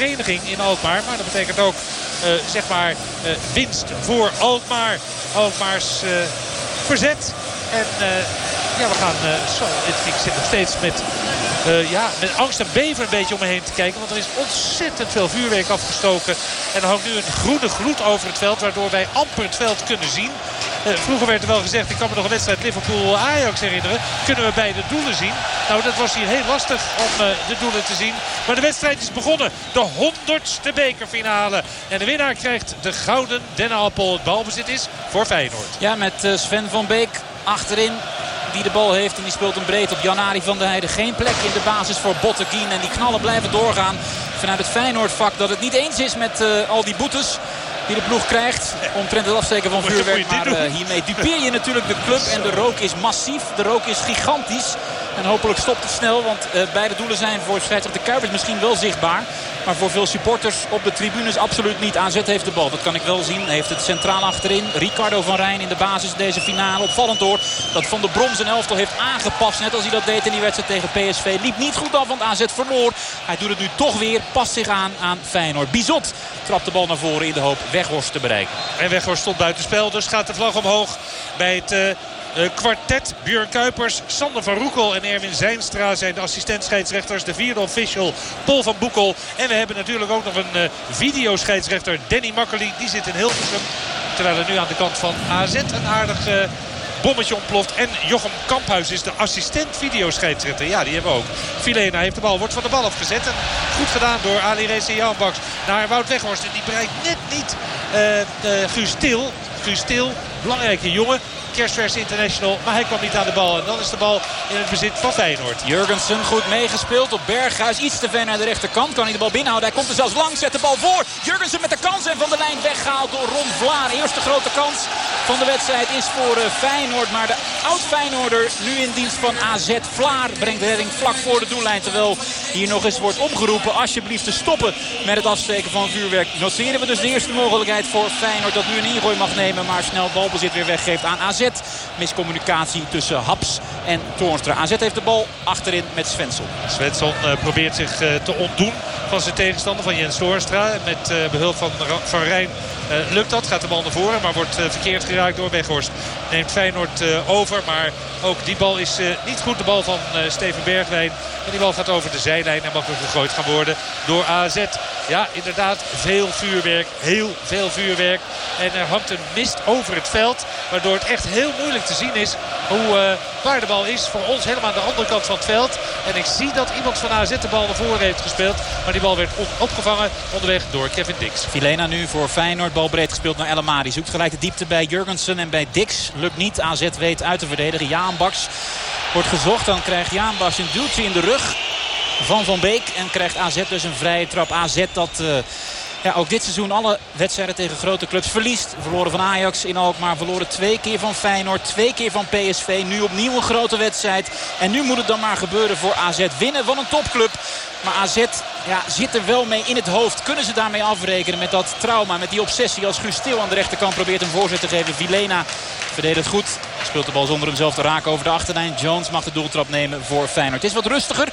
vereniging in Alkmaar. Maar dat betekent ook zeg maar winst voor Alkmaar. Alkmaars verzet. En ja, we gaan zo. Ik zit nog steeds met ja, met angst en beven een beetje om me heen te kijken. Want er is ontzettend veel vuurwerk afgestoken. En er hangt nu een groene gloed over het veld. Waardoor wij amper het veld kunnen zien. Uh, vroeger werd er wel gezegd, ik kan me nog een wedstrijd Liverpool-Ajax herinneren. Kunnen we beide doelen zien? Nou, dat was hier heel lastig om uh, de doelen te zien. Maar de wedstrijd is begonnen. De honderdste bekerfinale. En de winnaar krijgt de gouden dennenappel. Het balbezit is voor Feyenoord. Ja, met Sven van Beek achterin die de bal heeft. En die speelt hem breed op Janari van der Heijden. Geen plek in de basis voor Botteguin. En die knallen blijven doorgaan vanuit het Feyenoord-vak. Dat het niet eens is met al die boetes die de ploeg krijgt. Omtrent het afsteken van vuurwerk. Maar uh, hiermee dupeer je natuurlijk de club. En de rook is massief. De rook is gigantisch. En hopelijk stopt het snel. Want uh, beide doelen zijn voor scheidsrechter Kuipers misschien wel zichtbaar. Maar voor veel supporters op de tribunes absoluut niet. AZ heeft de bal. Dat kan ik wel zien. Heeft het centraal achterin. Ricardo van Rijn in de basis deze finale. Opvallend hoor dat Van der Brom zijn elftal heeft aangepast. Net als hij dat deed in die wedstrijd tegen PSV. Liep niet goed af, want AZ verloor. Hij doet het nu toch weer. Past zich aan aan Feyenoord. Bizot trapt de bal naar voren in de hoop Weghorst te bereiken. En Weghorst stond buitenspel. Dus gaat de vlag omhoog bij het... Uh uh, kwartet. Björn Kuipers, Sander van Roekel en Erwin Zijnstra zijn de assistent-scheidsrechters. De vierde official Paul van Boekel. En we hebben natuurlijk ook nog een uh, videoscheidsrechter Danny Makkely. Die zit in Hilversum. Terwijl er nu aan de kant van AZ een aardig... Uh, bommetje ontploft. En Jochem Kamphuis is de assistent videoscheidsrechter. Ja, die hebben we ook. Filena heeft de bal, wordt van de bal afgezet. En goed gedaan door Ali Reza Janbaks naar Wout Weghorst. En die bereikt net niet uh, Stil, belangrijke jongen kerstvers international. Maar hij kwam niet aan de bal. En dan is de bal in het bezit van Feyenoord. Jurgensen goed meegespeeld op Berghuis. Iets te ver naar de rechterkant. Kan hij de bal binnenhouden. Hij komt er zelfs langs. Zet de bal voor. Jurgensen met de kans. En van de lijn weggehaald door Ron Vlaar. Eerste grote kans van de wedstrijd is voor eh, Feyenoord. Maar de oud-Feyenoorder nu in dienst van AZ. Vlaar brengt de redding vlak voor de doellijn. Terwijl hier nog eens wordt opgeroepen alsjeblieft te stoppen met het afsteken van vuurwerk. Noteren we dus de eerste mogelijkheid voor Feyenoord dat nu een ingooi mag nemen. Maar snel balbezit weer weggeeft aan AZ. Miscommunicatie tussen Haps en Toornstra. AZ heeft de bal achterin met Svensson. Svensson uh, probeert zich uh, te ontdoen van zijn tegenstander van Jens Toornstra. Met uh, behulp van Van Rijn lukt dat. Gaat de bal naar voren, maar wordt verkeerd geraakt door Weghorst. Neemt Feyenoord over, maar ook die bal is niet goed. De bal van Steven Bergwijn. En die bal gaat over de zijlijn en mag weer gegooid gaan worden door AZ. Ja, inderdaad, veel vuurwerk. Heel veel vuurwerk. En er hangt een mist over het veld. Waardoor het echt heel moeilijk te zien is hoe uh, waar de bal is. Voor ons helemaal aan de andere kant van het veld. En ik zie dat iemand van AZ de bal naar voren heeft gespeeld. Maar die bal werd opgevangen onderweg door Kevin Dix. Filena nu voor Feyenoord. Bal breed gespeeld naar Elamadi. Zoekt gelijk de diepte bij Jurgensen en bij Dix. Lukt niet. AZ weet uit te verdedigen. Jaan Baks wordt gezocht. Dan krijgt Jaan Baks een duwtje in de rug van Van Beek. En krijgt AZ dus een vrije trap. AZ dat... Uh, ja, ook dit seizoen alle wedstrijden tegen grote clubs verliest. Verloren van Ajax in Alkmaar. Verloren twee keer van Feyenoord. Twee keer van PSV. Nu opnieuw een grote wedstrijd. En nu moet het dan maar gebeuren voor AZ. Winnen van een topclub. Maar AZ ja, zit er wel mee in het hoofd. Kunnen ze daarmee afrekenen met dat trauma. Met die obsessie als Guus Stil aan de rechterkant probeert een voorzet te geven. Vilena verdedigt goed. Speelt de bal zonder hem zelf te raken over de achterlijn. Jones mag de doeltrap nemen voor Feyenoord. Het is wat rustiger.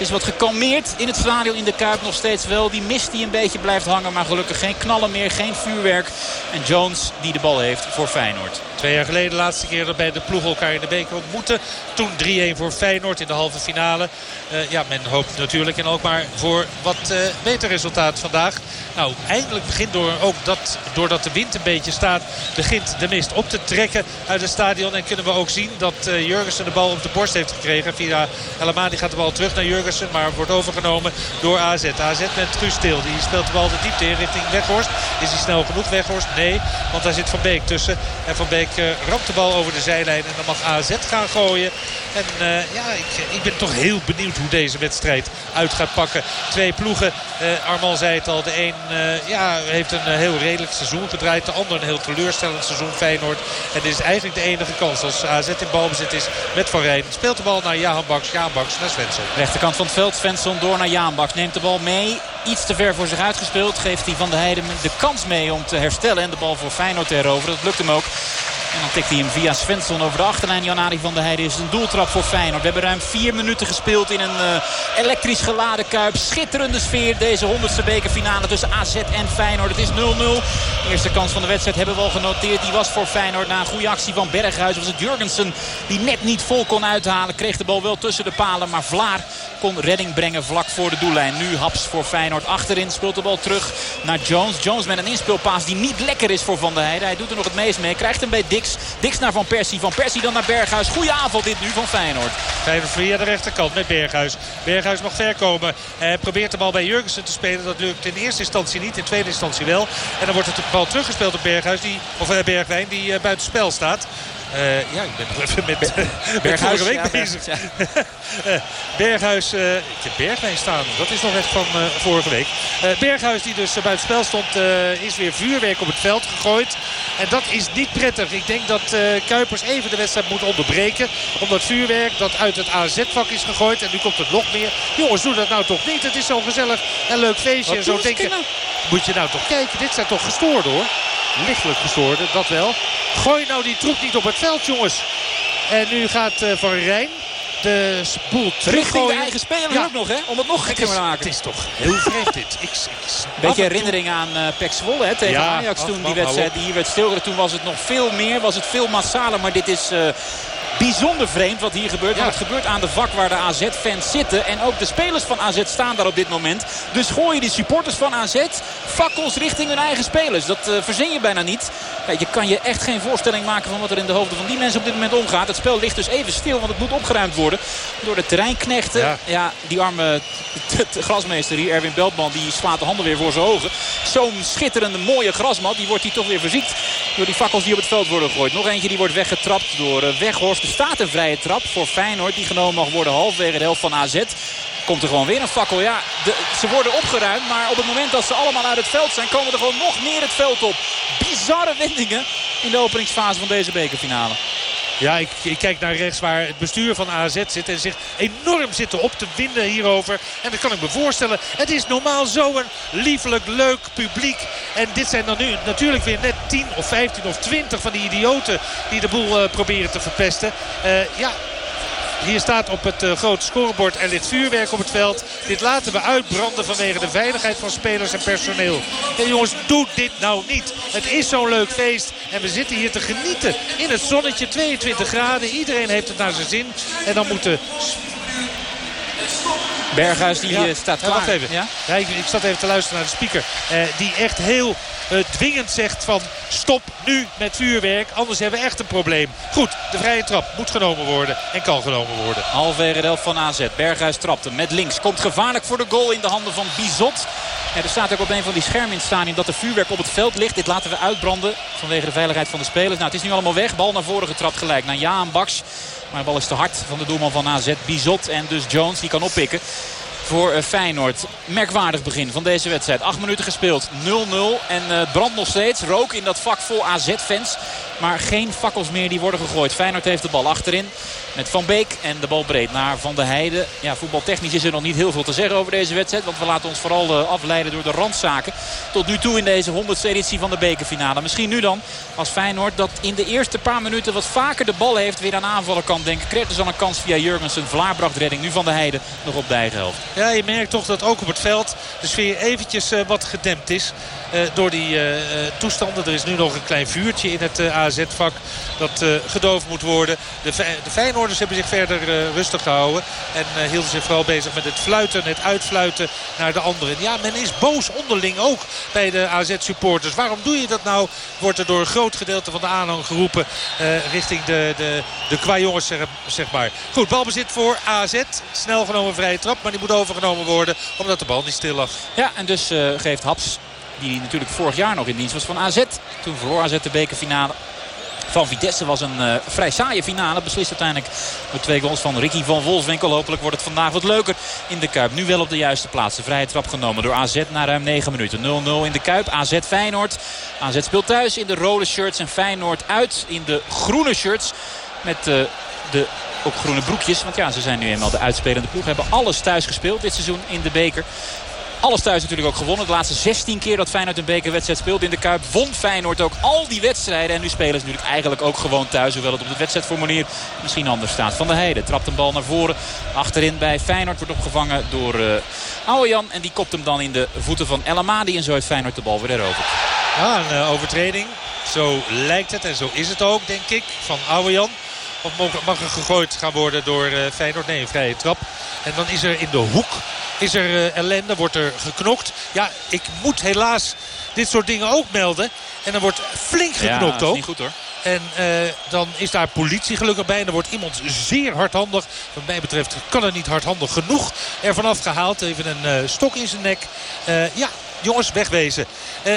Het is wat gekalmeerd in het stadion in de Kuip nog steeds wel. Die mist die een beetje blijft hangen. Maar gelukkig geen knallen meer, geen vuurwerk. En Jones die de bal heeft voor Feyenoord. Twee jaar geleden, de laatste keer dat bij de ploeg elkaar in de beker ontmoeten. Toen 3-1 voor Feyenoord in de halve finale. Uh, ja, men hoopt natuurlijk en ook maar voor wat uh, beter resultaat vandaag. Nou, eindelijk begint door, ook dat, doordat de wind een beetje staat... begint de mist op te trekken uit het stadion. En kunnen we ook zien dat uh, Jurgensen de bal op de borst heeft gekregen. Via Elamadi gaat de bal terug naar Jurgensen. Maar wordt overgenomen door AZ. AZ met Guus. Die speelt de bal de diepte in richting Weghorst. Is hij snel genoeg Weghorst? Nee, want daar zit Van Beek tussen. En Van Beek uh, ramt de bal over de zijlijn. En dan mag AZ gaan gooien. En uh, ja, ik, ik ben toch heel benieuwd hoe deze wedstrijd uit gaat pakken. Twee ploegen. Arman zei het al. De een ja, heeft een heel redelijk seizoen gedraaid. De ander een heel teleurstellend seizoen Feyenoord. En dit is eigenlijk de enige kans als AZ in balbezit is met Van Rijn. Speelt de bal naar Jahan Baks. Jahan Baks naar Svensson. Rechterkant van het veld. Svensson door naar Jaan Baks. Neemt de bal mee. Iets te ver voor zich uitgespeeld. Geeft hij Van de Heijden de kans mee om te herstellen. En de bal voor Feyenoord te heroveren. Dat lukt hem ook. En dan tikt hij hem via Svensson over de achterlijn. Janari van der Heijden is een doeltrap voor Feyenoord. We hebben ruim vier minuten gespeeld in een uh, elektrisch geladen Kuip. Schitterende sfeer deze honderdste bekerfinale tussen AZ en Feyenoord. Het is 0-0. De eerste kans van de wedstrijd hebben we al genoteerd. Die was voor Feyenoord na een goede actie van Berghuis. Was het Jurgensen die net niet vol kon uithalen. Kreeg de bal wel tussen de palen. Maar Vlaar kon redding brengen vlak voor de doellijn. Nu Haps voor Feyenoord achterin. Speelt de bal terug naar Jones. Jones met een inspeelpaas die niet lekker is voor Van der Heijden. Hij doet er nog het meest mee. Krijgt hem bij Dix naar Van Persie. Van Persie dan naar Berghuis. Goeie avond dit nu van Feyenoord. Feyenoord via de rechterkant met Berghuis. Berghuis mag ver komen. Hij probeert de bal bij Jurgensen te spelen. Dat lukt in eerste instantie niet. In tweede instantie wel. En dan wordt het de bal teruggespeeld op Berghuis. Die, of uh, Bergwijn die uh, buiten spel staat. Uh, ja, ik ben nog even met, uh, Berghuis, week ja, bezig. Ja. Berghuis, uh, ik heb Bergwijn staan. Dat is nog echt van vorige week. Berghuis die dus buiten spel stond, is weer vuurwerk op het veld gegooid. En dat is niet prettig. Ik denk dat Kuipers even de wedstrijd moet onderbreken. Omdat vuurwerk dat uit het AZ-vak is gegooid. En nu komt het nog meer. Jongens, doe dat nou toch niet. Het is zo gezellig en leuk feestje. Wat en zo denken. Moet je nou toch kijken. Dit zijn toch gestoord hoor. Lichtelijk gestoorde, dat wel. Gooi nou die troep niet op het veld, jongens. En nu gaat uh, Van Rijn de spoel Richting de eigen speler ja. ook nog, hè? Om het nog gekker te maken. Het is toch heel vreemd dit. Ik, Beetje herinnering aan uh, Pek Zwolle hè, tegen ja, Ajax toen die wedstrijd die hier werd stilgelegd. Toen was het nog veel meer, was het veel massaler. Maar dit is... Uh, bijzonder vreemd wat hier gebeurt. Want het gebeurt aan de vak waar de AZ-fans zitten. En ook de spelers van AZ staan daar op dit moment. Dus gooien die supporters van AZ fakkels richting hun eigen spelers. Dat uh, verzin je bijna niet. Ja, je kan je echt geen voorstelling maken van wat er in de hoofden van die mensen op dit moment omgaat. Het spel ligt dus even stil, want het moet opgeruimd worden. Door de terreinknechten. Ja, ja die arme grasmeester hier, Erwin Beltman, die slaat de handen weer voor zijn ogen. Zo'n schitterende mooie grasmat, die wordt hier toch weer verziekt. Door die fakkels die op het veld worden gegooid. Nog eentje die wordt weggetrapt door uh, Weghorst staat een vrije trap voor Feyenoord. Die genomen mag worden halverwege de helft van AZ. Komt er gewoon weer een fakkel. Ja, ze worden opgeruimd. Maar op het moment dat ze allemaal uit het veld zijn... komen er gewoon nog meer het veld op. Bizarre wendingen in de openingsfase van deze bekerfinale. Ja, ik, ik, kijk naar rechts waar het bestuur van AZ zit. En zich enorm zitten op te winden hierover. En dat kan ik me voorstellen. Het is normaal zo'n liefelijk, leuk publiek. En dit zijn dan nu natuurlijk weer net 10 of 15 of 20 van die idioten die de boel uh, proberen te verpesten. Uh, ja, hier staat op het uh, grote scorebord er ligt vuurwerk op het veld. Dit laten we uitbranden vanwege de veiligheid van spelers en personeel. Ja, jongens, doe dit nou niet. Het is zo'n leuk feest. En we zitten hier te genieten in het zonnetje. 22 graden. Iedereen heeft het naar zijn zin. En dan moeten Berghuis die ja. staat klaar. Ja, wacht even. Ja? Ja, ik, ik zat even te luisteren naar de speaker. Uh, die echt heel dwingend zegt van stop nu met vuurwerk. Anders hebben we echt een probleem. Goed, de vrije trap moet genomen worden en kan genomen worden. Halverwege de helft van AZ. Berghuis trapt hem met links. Komt gevaarlijk voor de goal in de handen van Bizot. En er staat ook op een van die schermen in het stadion dat er vuurwerk op het veld ligt. Dit laten we uitbranden vanwege de veiligheid van de spelers. Nou, het is nu allemaal weg. Bal naar voren getrapt gelijk naar Jaan Baks. Maar de bal is te hard van de doelman van AZ. Bizot en dus Jones die kan oppikken voor eh, Feyenoord. Merkwaardig begin van deze wedstrijd. Acht minuten gespeeld. 0-0 en het uh, brandt nog steeds. Rook in dat vak vol AZ-fans. Maar geen fakkels meer die worden gegooid. Feyenoord heeft de bal achterin. Met Van Beek en de bal breed naar Van der Heijden. Ja, voetbaltechnisch is er nog niet heel veel te zeggen over deze wedstrijd. Want we laten ons vooral uh, afleiden door de randzaken. Tot nu toe in deze 100ste editie van de bekerfinale. Misschien nu dan als Feyenoord dat in de eerste paar minuten wat vaker de bal heeft. Weer aan aanvallen kan denken. Kreeg dus al een kans via Jurgensen. Vlaar bracht redding. Nu Van der Heijden nog op de eigen helft. Ja, je merkt toch dat ook op het veld de sfeer eventjes uh, wat gedempt is. Uh, door die uh, toestanden. Er is nu nog een klein vuurtje in het AZ-vak dat gedoofd moet worden. De, de Feyenoorders hebben zich verder rustig gehouden. En hielden zich vooral bezig met het fluiten, het uitfluiten naar de anderen. Ja, men is boos onderling ook bij de AZ-supporters. Waarom doe je dat nou? Wordt er door een groot gedeelte van de aanhang geroepen richting de, de, de kwajongens, zeg, zeg maar. Goed, balbezit voor AZ. Snel genomen vrije trap, maar die moet overgenomen worden omdat de bal niet stil lag. Ja, en dus geeft Haps die natuurlijk vorig jaar nog in dienst was van AZ. Toen verloor AZ de bekerfinale van Vitesse was een uh, vrij saaie finale. Beslist uiteindelijk met twee goals van Ricky van Wolfswinkel. Hopelijk wordt het vandaag wat leuker in de Kuip. Nu wel op de juiste plaats. De vrije trap genomen door AZ na ruim 9 minuten. 0-0 in de Kuip. AZ Feyenoord. AZ speelt thuis in de rode shirts. En Feyenoord uit in de groene shirts. Met uh, de ook groene broekjes. Want ja, ze zijn nu eenmaal de uitspelende ploeg. Hebben alles thuis gespeeld dit seizoen in de beker. Alles thuis natuurlijk ook gewonnen. De laatste 16 keer dat Feyenoord een bekerwedstrijd speelde in de Kuip. Won Feyenoord ook al die wedstrijden. En nu spelen ze natuurlijk eigenlijk ook gewoon thuis. Hoewel het op het wedstrijdformulier misschien anders staat. Van der Heijden trapt een bal naar voren. Achterin bij Feyenoord wordt opgevangen door uh. En die kopt hem dan in de voeten van El Amadi. En zo heeft Feyenoord de bal weer erover. Ja, een uh, overtreding. Zo lijkt het en zo is het ook, denk ik, van Oude Jan. Of mag er gegooid gaan worden door uh, Feyenoord? Nee, een vrije trap. En dan is er in de hoek is er uh, ellende, wordt er geknokt. Ja, ik moet helaas dit soort dingen ook melden. En dan wordt flink geknokt ja, ook. niet goed hoor. En uh, dan is daar politie gelukkig bij. En dan wordt iemand zeer hardhandig. Wat mij betreft kan het niet hardhandig genoeg. Er vanaf gehaald. Even een uh, stok in zijn nek. Uh, ja, jongens, wegwezen.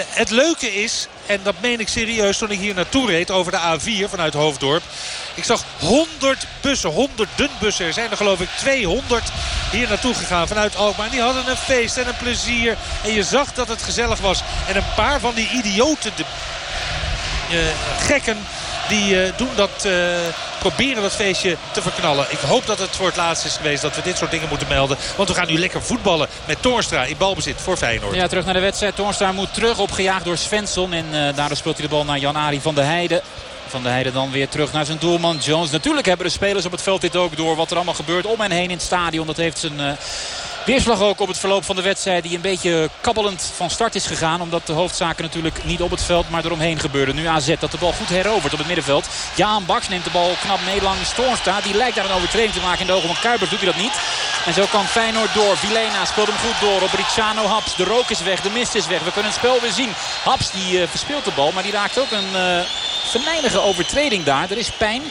het leuke is, en dat meen ik serieus toen ik hier naartoe reed over de A4 vanuit Hoofddorp. Ik zag 100 bussen, honderden bussen. Er zijn er geloof ik 200 hier naartoe gegaan vanuit Alkmaar. Die hadden een feest en een plezier. En je zag dat het gezellig was. En een paar van die idioten, de uh, gekken, die uh, doen dat, uh, proberen dat feestje te verknallen. Ik hoop dat het voor het laatst is geweest dat we dit soort dingen moeten melden. Want we gaan nu lekker voetballen met Toornstra in balbezit voor Feyenoord. Ja, terug naar de wedstrijd. Toornstra moet terug, opgejaagd door Svensson. En uh, daardoor speelt hij de bal naar Jan-Ari van der Heijden. Van der Heijden dan weer terug naar zijn doelman Jones. Natuurlijk hebben de spelers op het veld dit ook door. Wat er allemaal gebeurt om en heen in het stadion. Dat heeft zijn... Uh, Weerslag ook op het verloop van de wedstrijd die een beetje kabbelend van start is gegaan. Omdat de hoofdzaken natuurlijk niet op het veld maar eromheen gebeurden. Nu AZ dat de bal goed herovert op het middenveld. Jaan Baks neemt de bal knap mee langs Toornstra. Die lijkt daar een overtreding te maken in de ogen van Kuipers. Doet hij dat niet. En zo kan Feyenoord door. Vilena speelt hem goed door op Ricciano Haps. De rook is weg, de mist is weg. We kunnen het spel weer zien. Haps die uh, verspeelt de bal, maar die raakt ook een uh, venijnige overtreding daar. Er is pijn.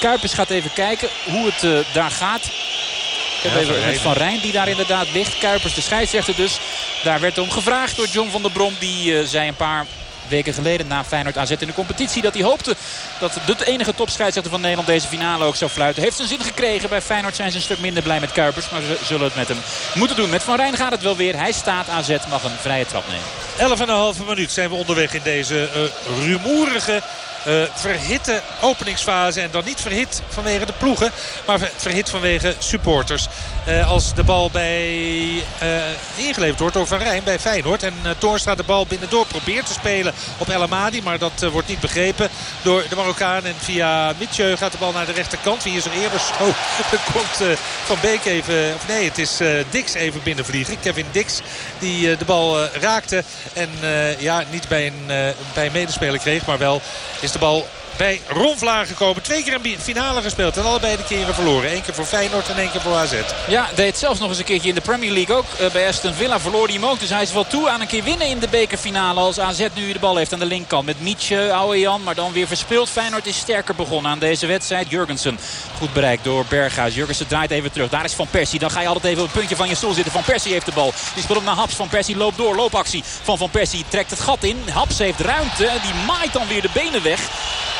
Kuipers gaat even kijken hoe het uh, daar gaat. Ik heb ja, even met Van Rijn die daar inderdaad ligt. Kuipers de scheidsrechter dus. Daar werd om gevraagd door John van der Brom. Die uh, zei een paar weken geleden na Feyenoord AZ in de competitie. Dat hij hoopte dat de enige topscheidsrechter van Nederland deze finale ook zou fluiten. Heeft zijn zin gekregen. Bij Feyenoord zijn ze een stuk minder blij met Kuipers. Maar ze zullen het met hem moeten doen. Met Van Rijn gaat het wel weer. Hij staat AZ mag een vrije trap nemen. 11,5 minuut zijn we onderweg in deze uh, rumoerige uh, verhitte openingsfase. En dan niet verhit vanwege de ploegen. Maar verhit vanwege supporters. Uh, als de bal bij uh, ingeleverd wordt door Van Rijn bij Feyenoord. En Toornstra de bal binnendoor probeert te spelen op El Amadi. Maar dat wordt niet begrepen door de Marokkaan. En via Mitjeu gaat de bal naar de rechterkant. Wie is er eerder zo? Er komt Van Beek even... Of nee, het is Dix even binnenvliegen. Kevin Dix die de bal raakte. En ja, niet bij een, bij een medespeler kreeg. Maar wel is de bal bij Ron Vlaar gekomen. Twee keer een finale gespeeld en allebei de keren verloren. Eén keer voor Feyenoord en één keer voor AZ. Ja, deed zelfs nog eens een keertje in de Premier League ook. Uh, bij Aston Villa verloor hij hem ook. Dus hij is wel toe aan een keer winnen in de bekerfinale. Als AZ nu de bal heeft aan de linkerkant. Met Mietje, Jan, maar dan weer verspeeld. Feyenoord is sterker begonnen aan deze wedstrijd. Jurgensen goed bereikt door Berghuis. Jurgensen draait even terug. Daar is Van Persie. Dan ga je altijd even op het puntje van je stoel zitten. Van Persie heeft de bal. Die speelt hem naar Haps. Van Persie loopt door. Loopactie van Van Persie trekt het gat in. Haps heeft ruimte. Die maait dan weer de benen weg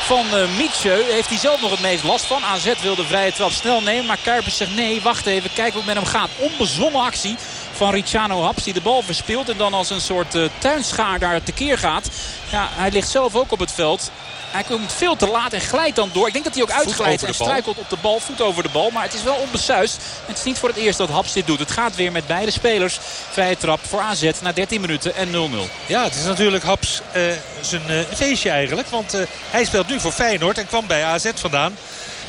van uh, Mietje. Heeft hij zelf nog het meest last van. AZ wil de vrije trap snel nemen. Maar Kuipers zegt nee, wacht even. Kijk wat met hem gaat. Onbezonnen actie van Ricciano Haps. Die de bal verspeelt en dan als een soort uh, tuinschaar daar tekeer gaat. Ja, hij ligt zelf ook op het veld. Hij komt veel te laat en glijdt dan door. Ik denk dat hij ook uitglijdt en struikelt op de bal. Voet over de bal. Maar het is wel onbesuist. Het is niet voor het eerst dat Haps dit doet. Het gaat weer met beide spelers. Vrije trap voor AZ na 13 minuten en 0-0. Ja, het is natuurlijk Haps uh, zijn uh, feestje eigenlijk. Want uh, hij speelt nu voor Feyenoord en kwam bij AZ vandaan.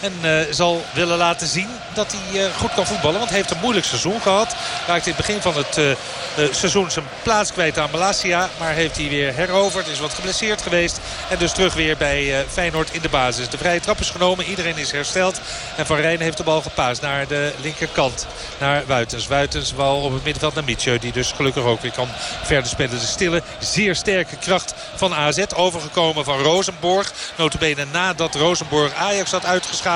En uh, zal willen laten zien dat hij uh, goed kan voetballen. Want hij heeft een moeilijk seizoen gehad. Raakte in het begin van het uh, seizoen zijn plaats kwijt aan Malasia. Maar heeft hij weer heroverd. Is wat geblesseerd geweest. En dus terug weer bij Feyenoord in de basis. De vrije trap is genomen. Iedereen is hersteld. En Van Rijn heeft de bal gepaast naar de linkerkant. Naar Wuitens. Wuitens bal op het middenveld naar Mietje. Die dus gelukkig ook weer kan verder spelen. De stille, zeer sterke kracht van AZ. Overgekomen van Rosenborg. Notabene nadat Rosenborg Ajax had uitgeschakeld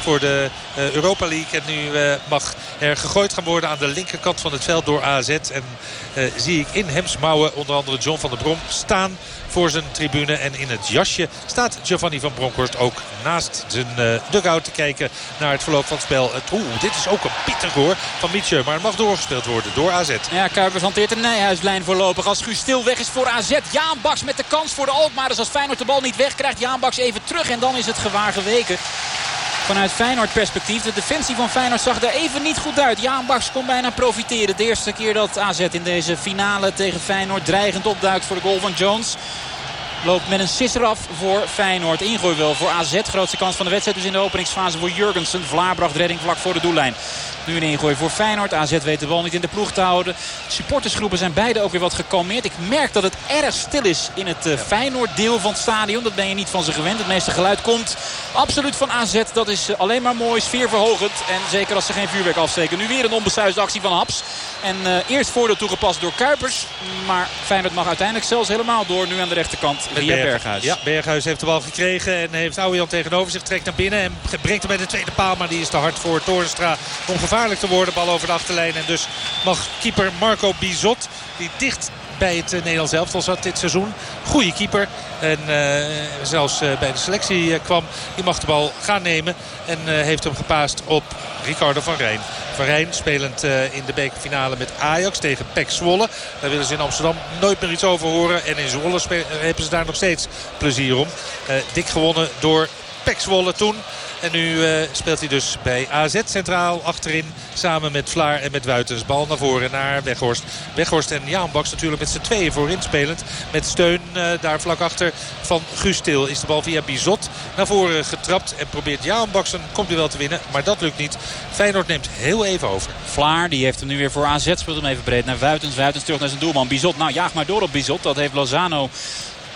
voor de uh, Europa League. En nu uh, mag er gegooid gaan worden aan de linkerkant van het veld door AZ. En uh, zie ik in hemsmouwen onder andere John van der Brom staan voor zijn tribune. En in het jasje staat Giovanni van Bronckhorst ook naast zijn uh, dugout te kijken naar het verloop van het spel. Oeh, dit is ook een pittig hoor van Mietje. Maar het mag doorgespeeld worden door AZ. Ja, Kuipers hanteert een Nijhuislijn voorlopig. Als Guus stil weg is voor AZ. Jaan Baks met de kans voor de Alkmaar. Dus als Feyenoord de bal niet wegkrijgt. Jaan Baks even terug en dan is het gewaar geweken Vanuit Feyenoord perspectief. De defensie van Feyenoord zag er even niet goed uit. Jaan Baks kon bijna profiteren. De eerste keer dat AZ in deze finale tegen Feyenoord dreigend opduikt voor de goal van Jones. Loopt met een sisser af voor Feyenoord. Ingooi wel voor AZ. Grootste kans van de wedstrijd dus in de openingsfase voor Jurgensen. Vlaar bracht redding vlak voor de doellijn. Nu een ingooi voor Feyenoord. AZ weet de bal niet in de ploeg te houden. Supportersgroepen zijn beide ook weer wat gekalmeerd. Ik merk dat het erg stil is in het uh, Feyenoord deel van het stadion. Dat ben je niet van ze gewend. Het meeste geluid komt absoluut van AZ. Dat is uh, alleen maar mooi, sfeerverhogend. En zeker als ze geen vuurwerk afsteken. Nu weer een onbesuisde actie van Haps. En uh, eerst voordeel toegepast door Kuipers. Maar Feyenoord mag uiteindelijk zelfs helemaal door. Nu aan de rechterkant via Berg. Berghuis. Ja, Berghuis heeft de bal gekregen. En heeft Ouwejan tegenover zich. Trekt naar binnen en brengt hem bij de tweede paal. Maar die is te hard voor Toornstra om gevaarlijk te worden. Bal over de achterlijn. En dus mag keeper Marco Bizot, die dicht bij het uh, Nederlands elftal zat dit seizoen. Goede keeper. En uh, zelfs uh, bij de selectie kwam. Die mag de bal gaan nemen. En heeft hem gepaast op Ricardo van Rijn. Van Rijn spelend in de bekerfinale met Ajax tegen PEC Zwolle. Daar willen ze in Amsterdam nooit meer iets over horen. En in Zwolle hebben ze daar nog steeds plezier om. dik gewonnen door Toen. En nu uh, speelt hij dus bij AZ centraal achterin. Samen met Vlaar en met Wuitens. Bal naar voren naar Weghorst. Weghorst en Jaan Baks natuurlijk met z'n tweeën voorin spelend. Met steun uh, daar vlak achter van Guus Til. Is de bal via Bizot naar voren getrapt. En probeert Jaan Baks een kopduel te winnen. Maar dat lukt niet. Feyenoord neemt heel even over. Vlaar die heeft hem nu weer voor AZ. Speelt hem even breed naar Wuitens. Wuitens terug naar zijn doelman. Bizot. Nou jaag maar door op Bizot. Dat heeft Lozano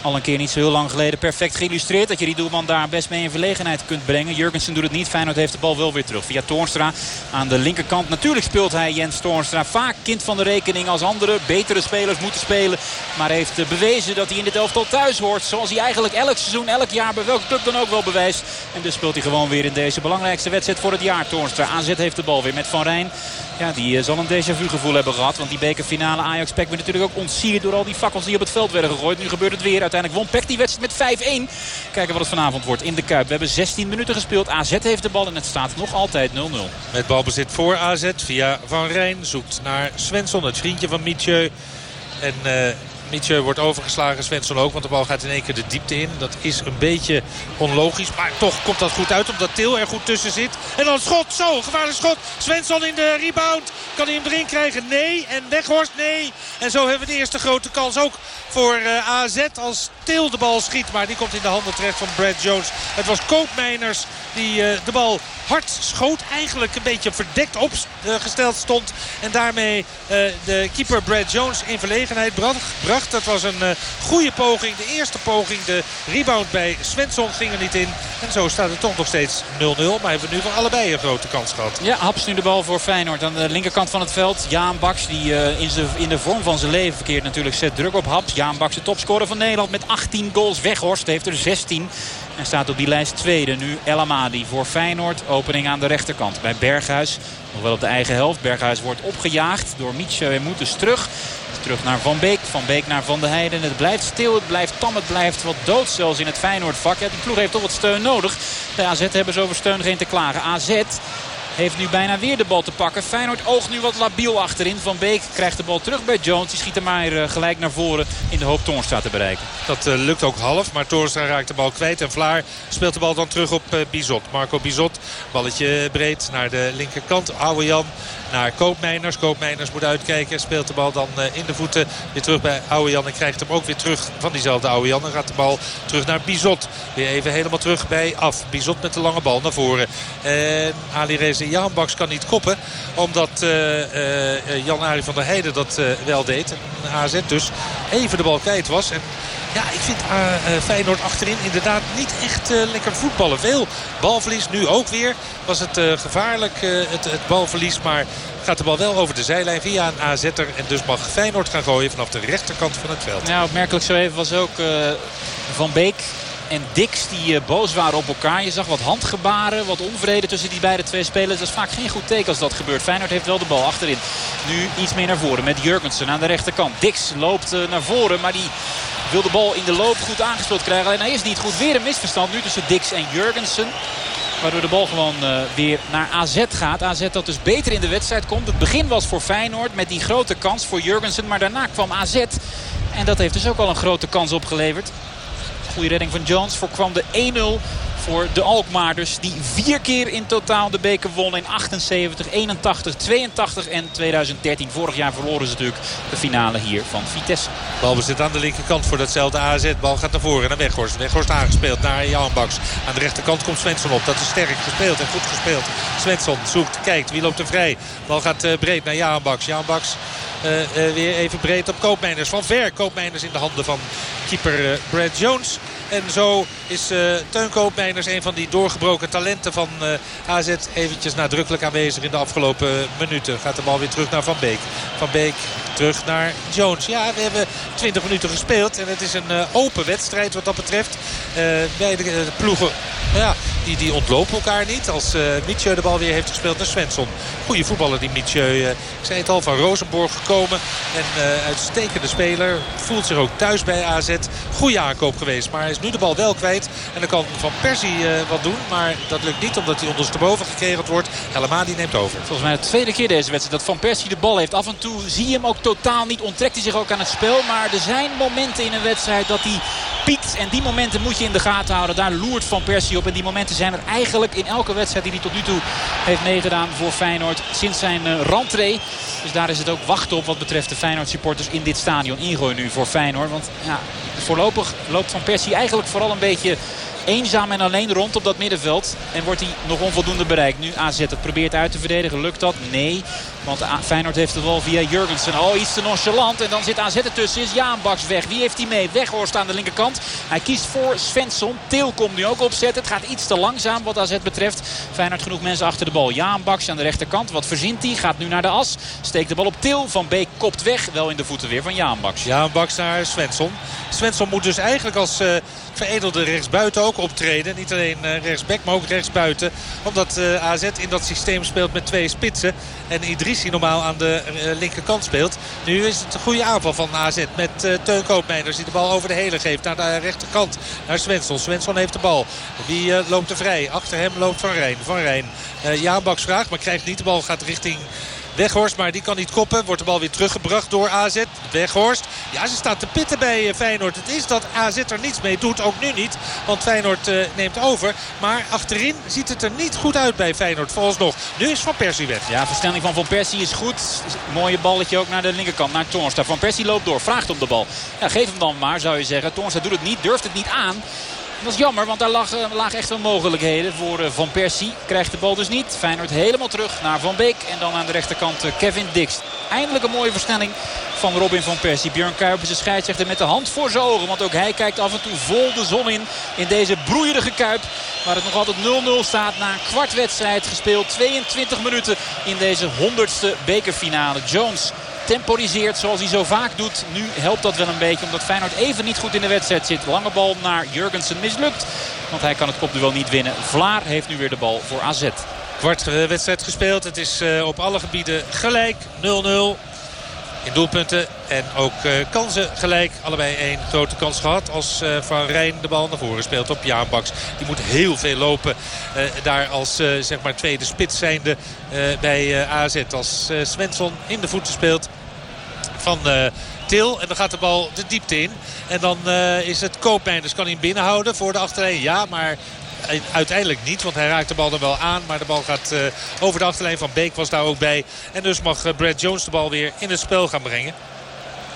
al een keer niet zo heel lang geleden perfect geïllustreerd. Dat je die doelman daar best mee in verlegenheid kunt brengen. Jurgensen doet het niet. Feyenoord heeft de bal wel weer terug. Via Toornstra aan de linkerkant. Natuurlijk speelt hij Jens Toornstra vaak kind van de rekening als andere betere spelers moeten spelen. Maar heeft bewezen dat hij in dit elftal thuis hoort. Zoals hij eigenlijk elk seizoen, elk jaar bij welke club dan ook wel bewijst. En dus speelt hij gewoon weer in deze belangrijkste wedstrijd voor het jaar. Toornstra AZ heeft de bal weer met Van Rijn. Ja, die zal een déjà vu gevoel hebben gehad. Want die bekerfinale Ajax-Pek werd natuurlijk ook ontsierd door al die fakkels die op het veld werden gegooid. Nu gebeurt het weer. Uiteindelijk won Pek die wedstrijd met 5-1. Kijken wat het vanavond wordt in de Kuip. We hebben 16 minuten gespeeld. AZ heeft de bal en het staat nog altijd 0-0. Met balbezit voor AZ via Van Rijn. Zoekt naar Svensson, het vriendje van Mietje. En... Uh... Mietje wordt overgeslagen, Svensson ook. Want de bal gaat in één keer de diepte in. Dat is een beetje onlogisch. Maar toch komt dat goed uit omdat Til er goed tussen zit. En dan schot. Zo, gevaarlijk schot. Svensson in de rebound. Kan hij hem erin krijgen? Nee. En Weghorst? Nee. En zo hebben we de eerste grote kans ook voor uh, AZ. Als Til de bal schiet. Maar die komt in de handen terecht van Brad Jones. Het was Koopmeiners die uh, de bal hard schoot. Eigenlijk een beetje verdekt opgesteld stond. En daarmee de keeper Brad Jones in verlegenheid bracht. Dat was een uh, goede poging. De eerste poging. De rebound bij Svensson ging er niet in. En zo staat het toch nog steeds 0-0. Maar hebben we nu van allebei een grote kans gehad. Ja, Haps nu de bal voor Feyenoord aan de linkerkant van het veld. Jaan Baks die uh, in, in de vorm van zijn leven verkeert natuurlijk. Zet druk op Haps. Jaan Baks de topscorer van Nederland met 18 goals. Weghorst heeft er 16. En staat op die lijst tweede nu El Amadi voor Feyenoord. Opening aan de rechterkant bij Berghuis. Nog wel op de eigen helft. Berghuis wordt opgejaagd door Mietje en moet dus terug. Terug naar Van Beek. Van Beek naar Van der Heijden. Het blijft stil. Het blijft tam. Het blijft wat dood zelfs in het Feyenoord-vak. Ja, die ploeg heeft toch wat steun nodig. De AZ hebben ze over steun geen te klagen. AZ heeft nu bijna weer de bal te pakken. Feyenoord oogt nu wat labiel achterin. Van Beek krijgt de bal terug bij Jones. Die schiet hem maar uh, gelijk naar voren in de hoop Toornstra te bereiken. Dat uh, lukt ook half. Maar Toornstra raakt de bal kwijt. En Vlaar speelt de bal dan terug op uh, Bizot. Marco Bizot. Balletje breed naar de linkerkant. Oude Jan naar Koopmeiners. Koopmeiners moet uitkijken. Speelt de bal dan in de voeten. Weer terug bij Oude Jan. En krijgt hem ook weer terug van diezelfde Oude Jan. En gaat de bal terug naar Bizot. Weer even helemaal terug bij af. Bizot met de lange bal naar voren. En Ali Reza Jan Baks kan niet koppen. Omdat uh, uh, Jan-Arie van der Heijden dat wel deed. En AZ dus even de bal kwijt was. En ja, ik vind uh, Feyenoord achterin inderdaad niet echt uh, lekker voetballen. Veel balverlies, nu ook weer. Was het gevaarlijk, het, het, balverlies. Maar gaat de bal wel over de zijlijn via een AZ'er. En dus mag Feyenoord gaan gooien vanaf de rechterkant van het veld. Ja, opmerkelijk zo even was ook Van Beek en Dix die boos waren op elkaar. Je zag wat handgebaren, wat onvrede tussen die beide twee spelers. Dat is vaak geen goed teken als dat gebeurt. Feyenoord heeft wel de bal achterin. Nu iets meer naar voren met Jurgensen aan de rechterkant. Dix loopt naar voren, maar die wil de bal in de loop goed aangespeeld krijgen. Alleen hij is niet goed. Weer een misverstand nu tussen Dix en Jurgensen. Waardoor de bal gewoon uh, weer naar AZ gaat. AZ dat dus beter in de wedstrijd komt. Het begin was voor Feyenoord met die grote kans voor Jurgensen. Maar daarna kwam AZ. En dat heeft dus ook al een grote kans opgeleverd. Goede redding van Jones voorkwam de 1-0 voor de Alkmaarders. Die vier keer in totaal de beker won in 78, 81, 82 en 2013. Vorig jaar verloren ze natuurlijk de finale hier van Vitesse. Balbezit aan de linkerkant voor datzelfde AZ. Bal gaat naar voren naar Weghorst. Weghorst aangespeeld naar Jan Baks. Aan de rechterkant komt Svensson op. Dat is sterk gespeeld en goed gespeeld. Svensson zoekt, kijkt. Wie loopt er vrij? Bal gaat uh, breed naar Jan Baks. Jan uh, weer even breed op Koopmeiners. Van ver Koopmeiners in de handen van keeper Brad Jones. En zo is uh, Teun Koopmeiners een van die doorgebroken talenten van AZ eventjes nadrukkelijk aanwezig in de afgelopen minuten. Gaat de bal weer terug naar Van Beek. Van Beek terug naar Jones. Ja, we hebben 20 minuten gespeeld en het is een open wedstrijd wat dat betreft. beide ploegen ja, die, die ontlopen elkaar niet. Als uh, de bal weer heeft gespeeld naar Svensson. Goede voetballer die Mietje. ik zei het al, van Rosenborg gekomen. En uitstekende speler. Voelt zich ook thuis bij AZ. Goede aankoop geweest, maar hij is nu de bal wel kwijt. En dan kan Van Persie uh, wat doen. Maar dat lukt niet omdat hij ondersteboven gekregen wordt. Helemaal neemt over. Volgens mij de tweede keer deze wedstrijd dat Van Persie de bal heeft. Af en toe zie je hem ook totaal niet. Onttrekt hij zich ook aan het spel. Maar er zijn momenten in een wedstrijd dat hij piekt. En die momenten moet je in de gaten houden. Daar loert Van Persie op. En die momenten zijn er eigenlijk in elke wedstrijd die hij tot nu toe heeft meegedaan voor Feyenoord. Sinds zijn uh, rentree. Dus daar is het ook wachten op wat betreft de Feyenoord supporters in dit stadion. Ingooien nu voor Feyenoord. Want ja, voorlopig loopt Van Persie eigenlijk vooral een beetje eenzaam en alleen rond op dat middenveld. En wordt hij nog onvoldoende bereikt. Nu AZ het probeert uit te verdedigen. Lukt dat? Nee. Want Feyenoord heeft de bal via Jurgensen. Oh, iets te nonchalant. En dan zit AZ ertussen. Is Jaanbaks weg. Wie heeft hij mee? Weghorst aan de linkerkant. Hij kiest voor Svensson. Til komt nu ook opzetten. Het gaat iets te langzaam wat AZ betreft. Feyenoord genoeg mensen achter de bal. Jaanbaks aan de rechterkant. Wat verzint hij? Gaat nu naar de as. Steekt de bal op Til. Van Beek kopt weg. Wel in de voeten weer van Jaanbaks. Jaanbaks naar Svensson. Svensson moet dus eigenlijk als uh, veredelde rechtsbuiten ook optreden. Niet alleen uh, rechtsback, maar ook rechtsbuiten. Omdat uh, AZ in dat systeem speelt met twee spitsen. En Normaal aan de linkerkant speelt. Nu is het een goede aanval van AZ met Teun Koopmeiners. Die de bal over de hele geeft naar de rechterkant. Naar Svensson. Svensson heeft de bal. Wie loopt er vrij? Achter hem loopt Van Rijn. Van Rijn. Jaanbaks vraagt, maar krijgt niet. De bal gaat richting Weghorst, maar die kan niet koppen. Wordt de bal weer teruggebracht door AZ. Weghorst. Ja, ze staat te pitten bij eh, Feyenoord. Het is dat AZ er niets mee doet. Ook nu niet. Want Feyenoord uh, neemt over. Maar achterin ziet het er niet goed uit bij Feyenoord. nog. Nu is Van Persie weg. Ja, verstelling van Van Persie is goed. Mooie balletje ook naar de linkerkant. Naar Toornstra. Van Persie loopt door. Vraagt om de bal. Ja, geef hem dan maar, zou je zeggen. Toornstra doet het niet. Durft het niet aan. Dat is jammer, want daar uh, lagen echt wel mogelijkheden voor uh, Van Persie. Krijgt de bal dus niet. Feyenoord helemaal terug naar Van Beek. En dan aan de rechterkant uh, Kevin Dix. Eindelijk een mooie versnelling van Robin van Persie. Björn Kuipers, de scheidsrechter met de hand voor zijn ogen. Want ook hij kijkt af en toe vol de zon in. In deze broeierige Kuip. Waar het nog altijd 0-0 staat na een kwart wedstrijd gespeeld. 22 minuten in deze 100ste bekerfinale. Jones temporiseert zoals hij zo vaak doet. Nu helpt dat wel een beetje omdat Feyenoord even niet goed in de wedstrijd zit. Lange bal naar Jurgensen mislukt. Want hij kan het kopduel niet winnen. Vlaar heeft nu weer de bal voor AZ. Kwart wedstrijd gespeeld. Het is uh, op alle gebieden gelijk. 0-0 in doelpunten. En ook uh, kansen gelijk. Allebei één grote kans gehad als uh, Van Rijn de bal naar voren speelt op Jaan. Die moet heel veel lopen. Uh, daar als zeg maar tweede spits zijnde bij AZ. Als Svensson in de voeten speelt van Til. En dan gaat de bal de diepte in. En dan is het Koopmeiners. Kan hij hem binnenhouden voor de achterlijn? Ja, maar uiteindelijk niet. Want hij raakt de bal er wel aan. Maar de bal gaat uh, over de achterlijn van Beek was daar ook bij. En dus mag uh, Brad Jones de bal weer in het spel gaan brengen.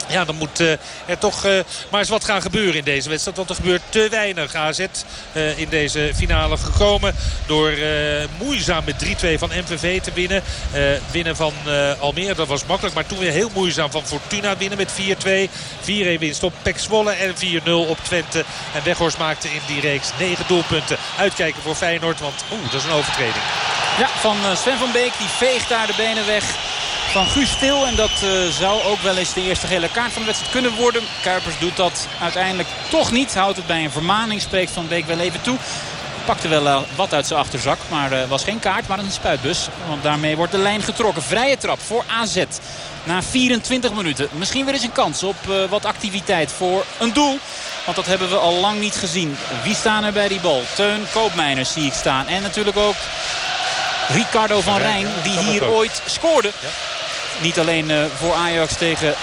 Ja, dan moet uh, er toch uh, maar eens wat gaan gebeuren in deze wedstrijd. Want er gebeurt te weinig. AZ uh, in deze finale gekomen door moeizaam met 3-2 van MVV te winnen. winnen van Almere, dat was makkelijk. Maar toen weer heel moeizaam van Fortuna winnen met 4-2. 4-1 winst op Pek en 4-0 op Twente. En Weghorst maakte in die reeks 9 doelpunten. Uitkijken voor Feyenoord, want oeh, dat is een overtreding. Ja, van Sven van Beek. Die veegt daar de benen weg van Guus Stil. En dat uh, zou ook wel eens de eerste gele kaart van de wedstrijd kunnen worden. Kuipers doet dat uiteindelijk toch niet. Houdt het bij een vermaning. Spreekt Van Beek wel even toe. Pakte wel uh, wat uit zijn achterzak. Maar uh, was geen kaart, maar een spuitbus. Want daarmee wordt de lijn getrokken. Vrije trap voor AZ. Na 24 minuten. Misschien weer eens een kans op wat activiteit voor een doel. Want dat hebben we al lang niet gezien. Wie staan er bij die bal? Teun Koopmeiners zie ik staan. En natuurlijk ook Ricardo van Rijn. Die hier ooit scoorde. Niet alleen uh, voor Ajax tegen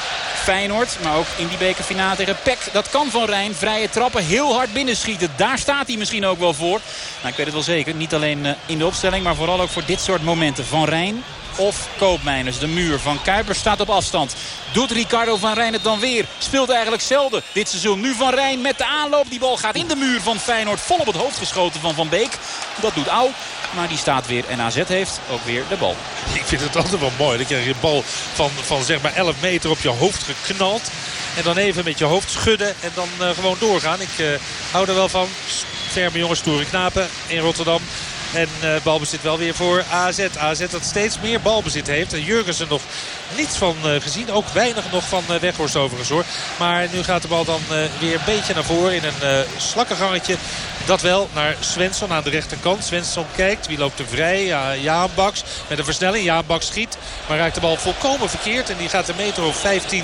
Feyenoord. Maar ook in die bekerfinale tegen Peck. Dat kan Van Rijn. Vrije trappen heel hard binnenschieten. Daar staat hij misschien ook wel voor. Nou, ik weet het wel zeker. Niet alleen eh, in de opstelling. Maar vooral ook voor dit soort momenten. Van Rijn of Koopmeiners. De muur van Kuipers staat op afstand. Doet Ricardo van Rijn het dan weer? Speelt eigenlijk zelden dit seizoen. Nu Van Rijn met de aanloop. Die bal gaat in de muur van Feyenoord. Vol op het hoofd geschoten van Van Beek. Dat doet Au. Maar die staat weer en AZ heeft ook weer de bal. Ik vind het altijd wel mooi. Krijg je een bal van, van zeg maar 11 meter op je hoofd geknald. En dan even met je hoofd schudden en dan uh, gewoon doorgaan. Ik uh, hou er wel van. Ferme jongens, stoere knapen in Rotterdam. En uh, balbezit wel weer voor AZ. AZ dat steeds meer balbezit heeft. En Jurgensen nog niets van uh, gezien. Ook weinig nog van uh, Weghorst overigens hoor. Maar nu gaat de bal dan weer een beetje naar voren in een slakkengangetje. Dat wel naar Svensson aan de rechterkant. Svensson kijkt. Wie loopt er vrij? Ja, Jaan Baks met een versnelling. Jaan Baks schiet. Maar raakt de bal volkomen verkeerd. En die gaat een meter of 15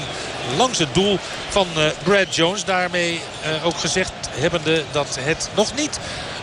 langs het doel van Brad Jones. Daarmee ook gezegd hebbende dat het nog niet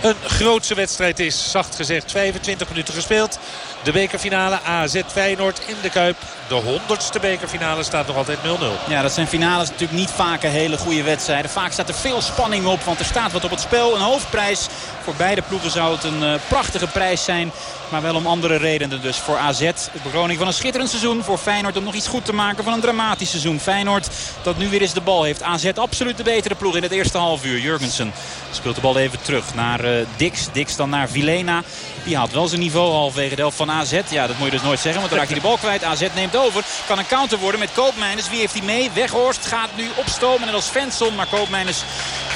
een grootse wedstrijd is. Zacht gezegd 25 minuten gespeeld. De bekerfinale AZ Feyenoord in de Kuip. De honderdste bekerfinale staat nog altijd 0-0. Ja, dat zijn finales natuurlijk niet vaak een hele goede wedstrijden. Vaak staat er veel spanning op, want er staat wat op het spel. Een hoofdprijs. Voor beide ploegen zou het een uh, prachtige prijs zijn. Maar wel om andere redenen dus. Voor AZ de bekroning van een schitterend seizoen. Voor Feyenoord om nog iets goed te maken van een dramatisch seizoen. Feyenoord dat nu weer eens de bal heeft. AZ absoluut de betere ploeg in het eerste half uur. Jurgensen speelt de bal even terug naar uh, Dix. Dix dan naar Vilena. Die haalt wel zijn niveau halverwege de helft van AZ. Ja, dat moet je dus nooit zeggen, want dan raakt hij de bal kwijt. AZ neemt over. Kan een counter worden met Koopmeiners. Wie heeft hij mee? Weghorst gaat nu opstomen. En als Svensson, maar Koopmeiners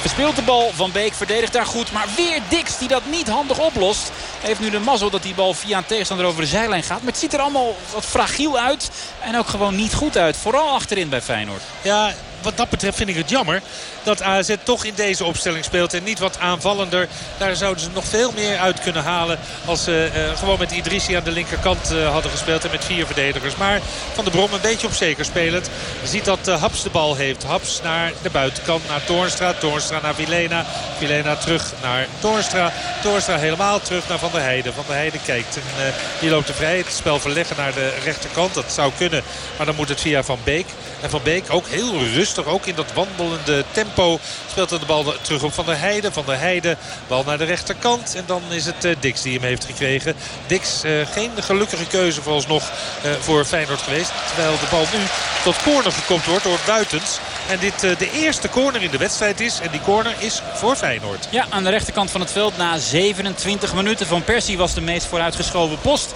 verspeelt de bal. Van Beek verdedigt daar goed. Maar weer Dix die dat niet handig oplost. Heeft nu de mazzel dat die bal via een tegenstander over de zijlijn gaat. Maar het ziet er allemaal wat fragiel uit. En ook gewoon niet goed uit. Vooral achterin bij Feyenoord. Ja, wat dat betreft vind ik het jammer dat AZ toch in deze opstelling speelt. En niet wat aanvallender. Daar zouden ze nog veel meer uit kunnen halen. Als ze uh, gewoon met Idrissi aan de linkerkant uh, hadden gespeeld. En met vier verdedigers. Maar Van der Brom een beetje op zeker spelend. Ziet dat uh, Haps de bal heeft. Haps naar de buitenkant. Naar Toornstra. Toornstra naar Vilena. Vilena terug naar Toornstra. Toornstra helemaal terug naar Van der Heijden. Van der Heijden kijkt. En die loopt er vrij. Het spel verleggen naar de rechterkant. Dat zou kunnen. Maar dan moet het via Van Beek. En Van Beek ook heel rustig. Ook in dat wandelende tempo speelt de bal terug op Van der Heijden. Van der Heijden bal naar de rechterkant. En dan is het uh, Dix die hem heeft gekregen. Dix uh, geen gelukkige keuze vooralsnog uh, voor Feyenoord geweest. Terwijl de bal nu tot corner gekomen wordt door Buitens. En dit de eerste corner in de wedstrijd is. En die corner is voor Feyenoord. Ja, aan de rechterkant van het veld na 27 minuten. Van Persie was de meest vooruitgeschoven post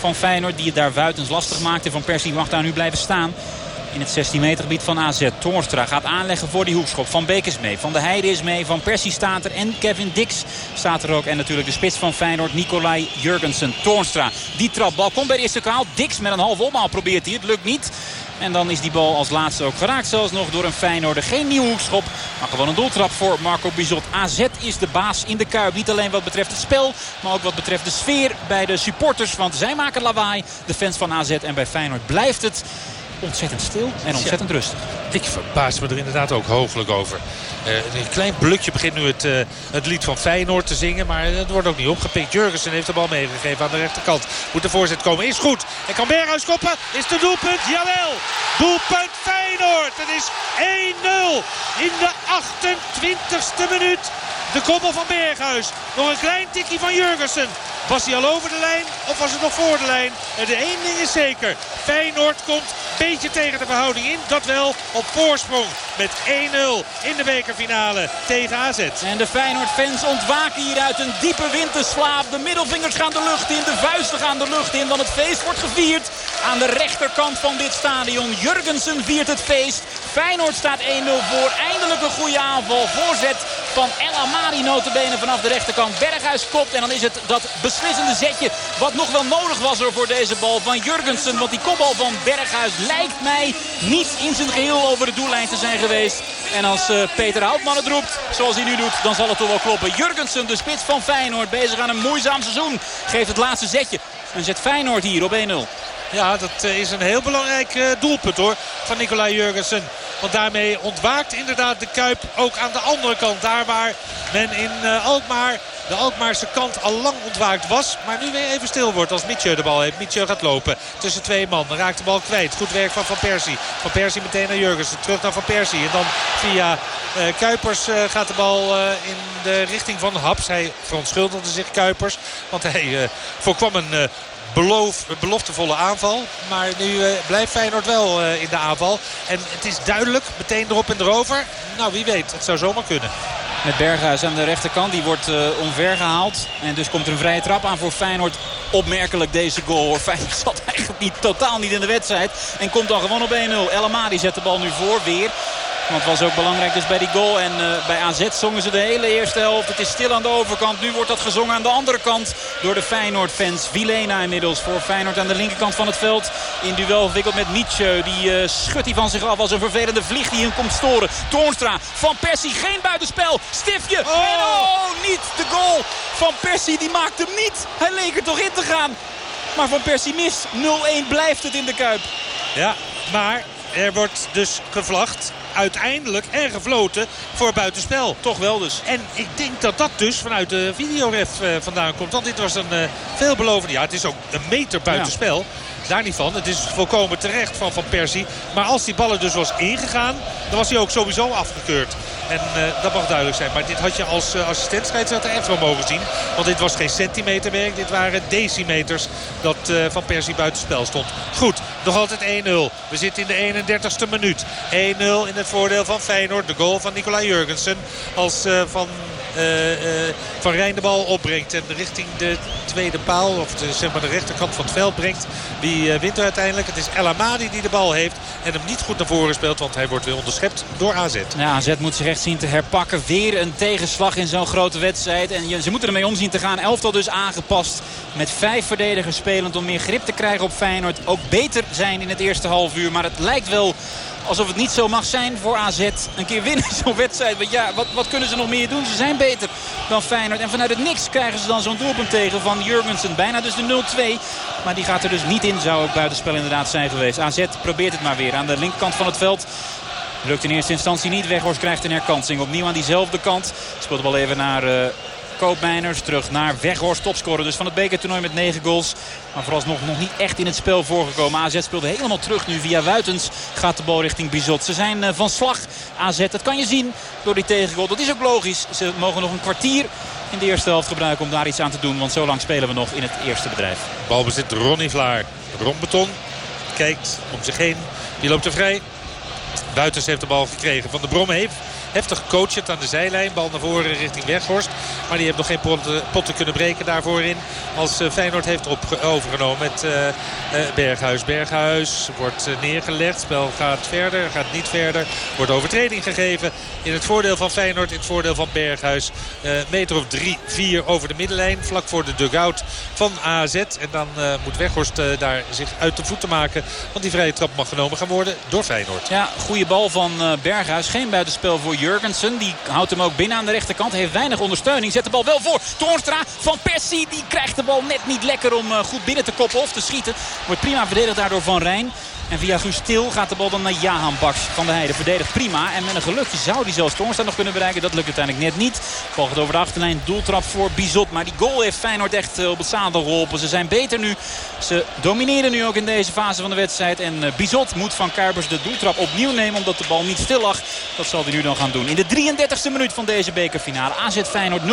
van Feyenoord. Die het daar Buitens lastig maakte. Van Persie mag daar nu blijven staan in het 16 meter gebied van AZ. Toornstra gaat aanleggen voor die hoekschop. Van Beek is mee. Van de Heide is mee. Van Persie staat er. En Kevin Dix staat er ook. En natuurlijk de spits van Feyenoord. Nicolai Jurgensen. Toornstra. Die trapbal komt bij de eerste kaal. Dix met een half omhaal probeert hij. Het lukt niet. En dan is die bal als laatste ook geraakt. Zelfs nog door een Feyenoorder. Geen nieuwe hoekschop. Maar gewoon een doeltrap voor Marco Bizot. AZ is de baas in de Kuip. Niet alleen wat betreft het spel. Maar ook wat betreft de sfeer bij de supporters. Want zij maken lawaai. De fans van AZ. En bij Feyenoord blijft het ontzettend stil en ontzettend ja, rustig. Ik verbaas me er inderdaad ook hooglijk over. Uh, een klein blukje begint nu het, uh, het lied van Feyenoord te zingen. Maar het wordt ook niet opgepikt. Jurgensen heeft de bal meegegeven aan de rechterkant. Moet de voorzet komen. Is goed. En kan Berghuis koppen. Is de doelpunt? Jawel. Doelpunt Feyenoord. Het is 1-0 in de 28ste minuut. De koppel van Berghuis. Nog een klein tikje van Jurgensen. Was hij al over de lijn of was het nog voor de lijn? De één ding is zeker. Feyenoord komt een beetje tegen de verhouding in. Dat wel op voorsprong met 1-0 in de bekerfinale tegen AZ. En de Feyenoord-fans ontwaken hier uit een diepe winterslaap. De middelvingers gaan de lucht in, de vuisten gaan de lucht in. Want het feest wordt gevierd aan de rechterkant van dit stadion. Jurgensen viert het feest. Feyenoord staat 1-0 voor. Eindelijk een goede aanval. Voorzet van El Amari notabene vanaf de rechterkant. Berghuis kopt en dan is het dat beslissende zetje wat nog wel nodig was er voor deze bal van Jurgensen. Want die kopbal van Berghuis lijkt mij niet in zijn geheel over de doellijn te zijn geweest. En als uh, Peter Houtman het roept, zoals hij nu doet, dan zal het toch wel kloppen. Jurgensen, de spits van Feyenoord, bezig aan een moeizaam seizoen. Geeft het laatste zetje en zet Feyenoord hier op 1-0. Ja, dat is een heel belangrijk uh, doelpunt hoor van Nicolai Jurgensen. Want daarmee ontwaakt inderdaad de Kuip ook aan de andere kant. Daar waar men in uh, Alkmaar de Alkmaarse kant al lang ontwaakt was. Maar nu weer even stil wordt als Mitchell de bal heeft. Mitchell gaat lopen tussen twee man. Raakt de bal kwijt. Goed werk van Van Persie. Van Persie meteen naar Jurgensen. Terug naar Van Persie. En dan via Kuipers gaat de bal in de richting van Haps. Hij verontschuldigde zich Kuipers. Want hij voorkwam een beloof, beloftevolle aanval. Maar nu uh, blijft Feyenoord wel uh, in de aanval. En het is duidelijk, meteen erop en erover. Nou, wie weet, het zou zomaar kunnen. Met Berghuis aan de rechterkant, die wordt uh, gehaald. En dus komt er een vrije trap aan voor Feyenoord. Opmerkelijk deze goal. Feyenoord zat eigenlijk niet, totaal niet in de wedstrijd. En komt dan gewoon op 1-0. El Amadi zet de bal nu voor, weer. Want het was ook belangrijk dus bij die goal. En uh, bij AZ zongen ze de hele eerste helft. Het is stil aan de overkant. Nu wordt dat gezongen aan de andere kant door de Feyenoord-fans. Vilena inmiddels voor Feyenoord aan de linkerkant van het veld. In duel verwikkeld met Nietzsche. Die uh, schudt hij van zich af als een vervelende vlieg die hem komt storen. Toornstra, Van Persie, geen buitenspel. Stiftje. Oh. En oh, niet de goal van Persie. Die maakt hem niet. Hij leek er toch in te gaan. Maar Van Persie mist. 0-1 blijft het in de Kuip. Ja, maar er wordt dus gevlacht uiteindelijk en gefloten voor buitenspel. Toch wel dus. En ik denk dat dat dus vanuit de videoref uh, vandaan komt. Want dit was een uh, veelbelovende... Ja, het is ook een meter buitenspel. Ja. Daar niet van. Het is volkomen terecht van Van Persie. Maar als die ballen dus was ingegaan, dan was hij ook sowieso afgekeurd. En uh, dat mag duidelijk zijn. Maar dit had je als uh, assistent scheidsrechter echt wel mogen zien. Want dit was geen centimeterwerk. Dit waren decimeters dat uh, Van Persie buitenspel stond. Goed, nog altijd 1-0. We zitten in de 31ste minuut. 1-0 in het voordeel van Feyenoord. De goal van Nicolai Jurgensen. Als Van Van Rijn de bal opbrengt. En richting de tweede paal, of de, zeg maar de rechterkant van het veld brengt. Wie uh, wint er uiteindelijk? Het is El Amadi die de bal heeft. En hem niet goed naar voren speelt, want hij wordt weer onderschept door AZ. Ja, AZ moet zich echt zien te herpakken. Weer een tegenslag in zo'n grote wedstrijd. En ze moeten ermee omzien te gaan. Elftal dus aangepast. Met vijf verdedigers spelend om meer grip te krijgen op Feyenoord. Ook beter zijn in het eerste half uur. Maar het lijkt wel alsof het niet zo mag zijn voor AZ. Een keer winnen zo'n wedstrijd. Want ja, wat, wat kunnen ze nog meer doen? Ze zijn beter dan Feyenoord. En vanuit het niks krijgen ze dan zo'n doelpunt tegen van Jurgensen. Bijna dus de 0-2. Maar die gaat er dus niet in. Zou ook buitenspel inderdaad zijn geweest. AZ probeert het maar weer aan de linkerkant van het veld. Lukt in eerste instantie niet. Weghorst krijgt een herkansing. Opnieuw aan diezelfde kant. Speelt de bal even naar... Uh, Koopmeiners terug naar Weghorst. Topscorer dus van het bekertoernooi met 9 goals. Maar vooralsnog nog niet echt in het spel voorgekomen. AZ speelde helemaal terug nu via Wuitens. Gaat de bal richting Bizot. Ze zijn uh, van slag AZ. Dat kan je zien door die tegengoal. Dat is ook logisch. Ze mogen nog een kwartier in de eerste helft gebruiken om daar iets aan te doen. Want zo lang spelen we nog in het eerste bedrijf. Balbezit Ronnie Vlaar. Rombeton kijkt om zich heen. Die loopt er vrij. Buitens heeft de bal gekregen. Van de Brom heftig coacht aan de zijlijn. Bal naar voren richting Weghorst. Maar die heeft nog geen potten, kunnen breken daarvoor in. Als uh, Feyenoord heeft op, overgenomen met uh, uh, Berghuis. Berghuis wordt neergelegd. Spel gaat verder, gaat niet verder. Wordt overtreding gegeven in het voordeel van Feyenoord. In het voordeel van Berghuis. meter of drie, vier over de middenlijn. Vlak voor de dugout van AZ. En dan moet Weghorst daar zich uit de voeten maken. Want die vrije trap mag genomen gaan worden door Feyenoord. Ja, goede bal van Berghuis. Geen buitenspel voor Jurgensen. Die houdt hem ook binnen aan de rechterkant. Heeft weinig ondersteuning. Zet de bal wel voor. Toornstra van Persie. Die krijgt de bal net niet lekker om goed binnen te koppen of te schieten. Wordt prima verdedigd daardoor Van Rijn. En via Guus Til gaat de bal dan naar Jahan Baks van de Heide. Verdedigt prima. En met een gelukje zou hij zelfs Toornstra nog kunnen bereiken. Dat lukt uiteindelijk net niet. Volgt over de achterlijn. Doeltrap voor Bizot. Maar die goal heeft Feyenoord echt op het zadel geholpen. Ze zijn beter nu. Ze domineren nu ook in deze fase van de wedstrijd. En Bizot moet van Kuipers de doeltrap opnieuw nemen. Omdat de bal niet stil lag. Dat zal hij nu dan gaan doen. In de 33e minuut van deze bekerfinale. AZ Feyenoord 0-1.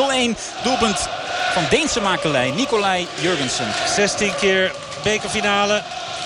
Doelpunt van Deense makelij. Nicolai Jurgensen. 16 keer bekerfinale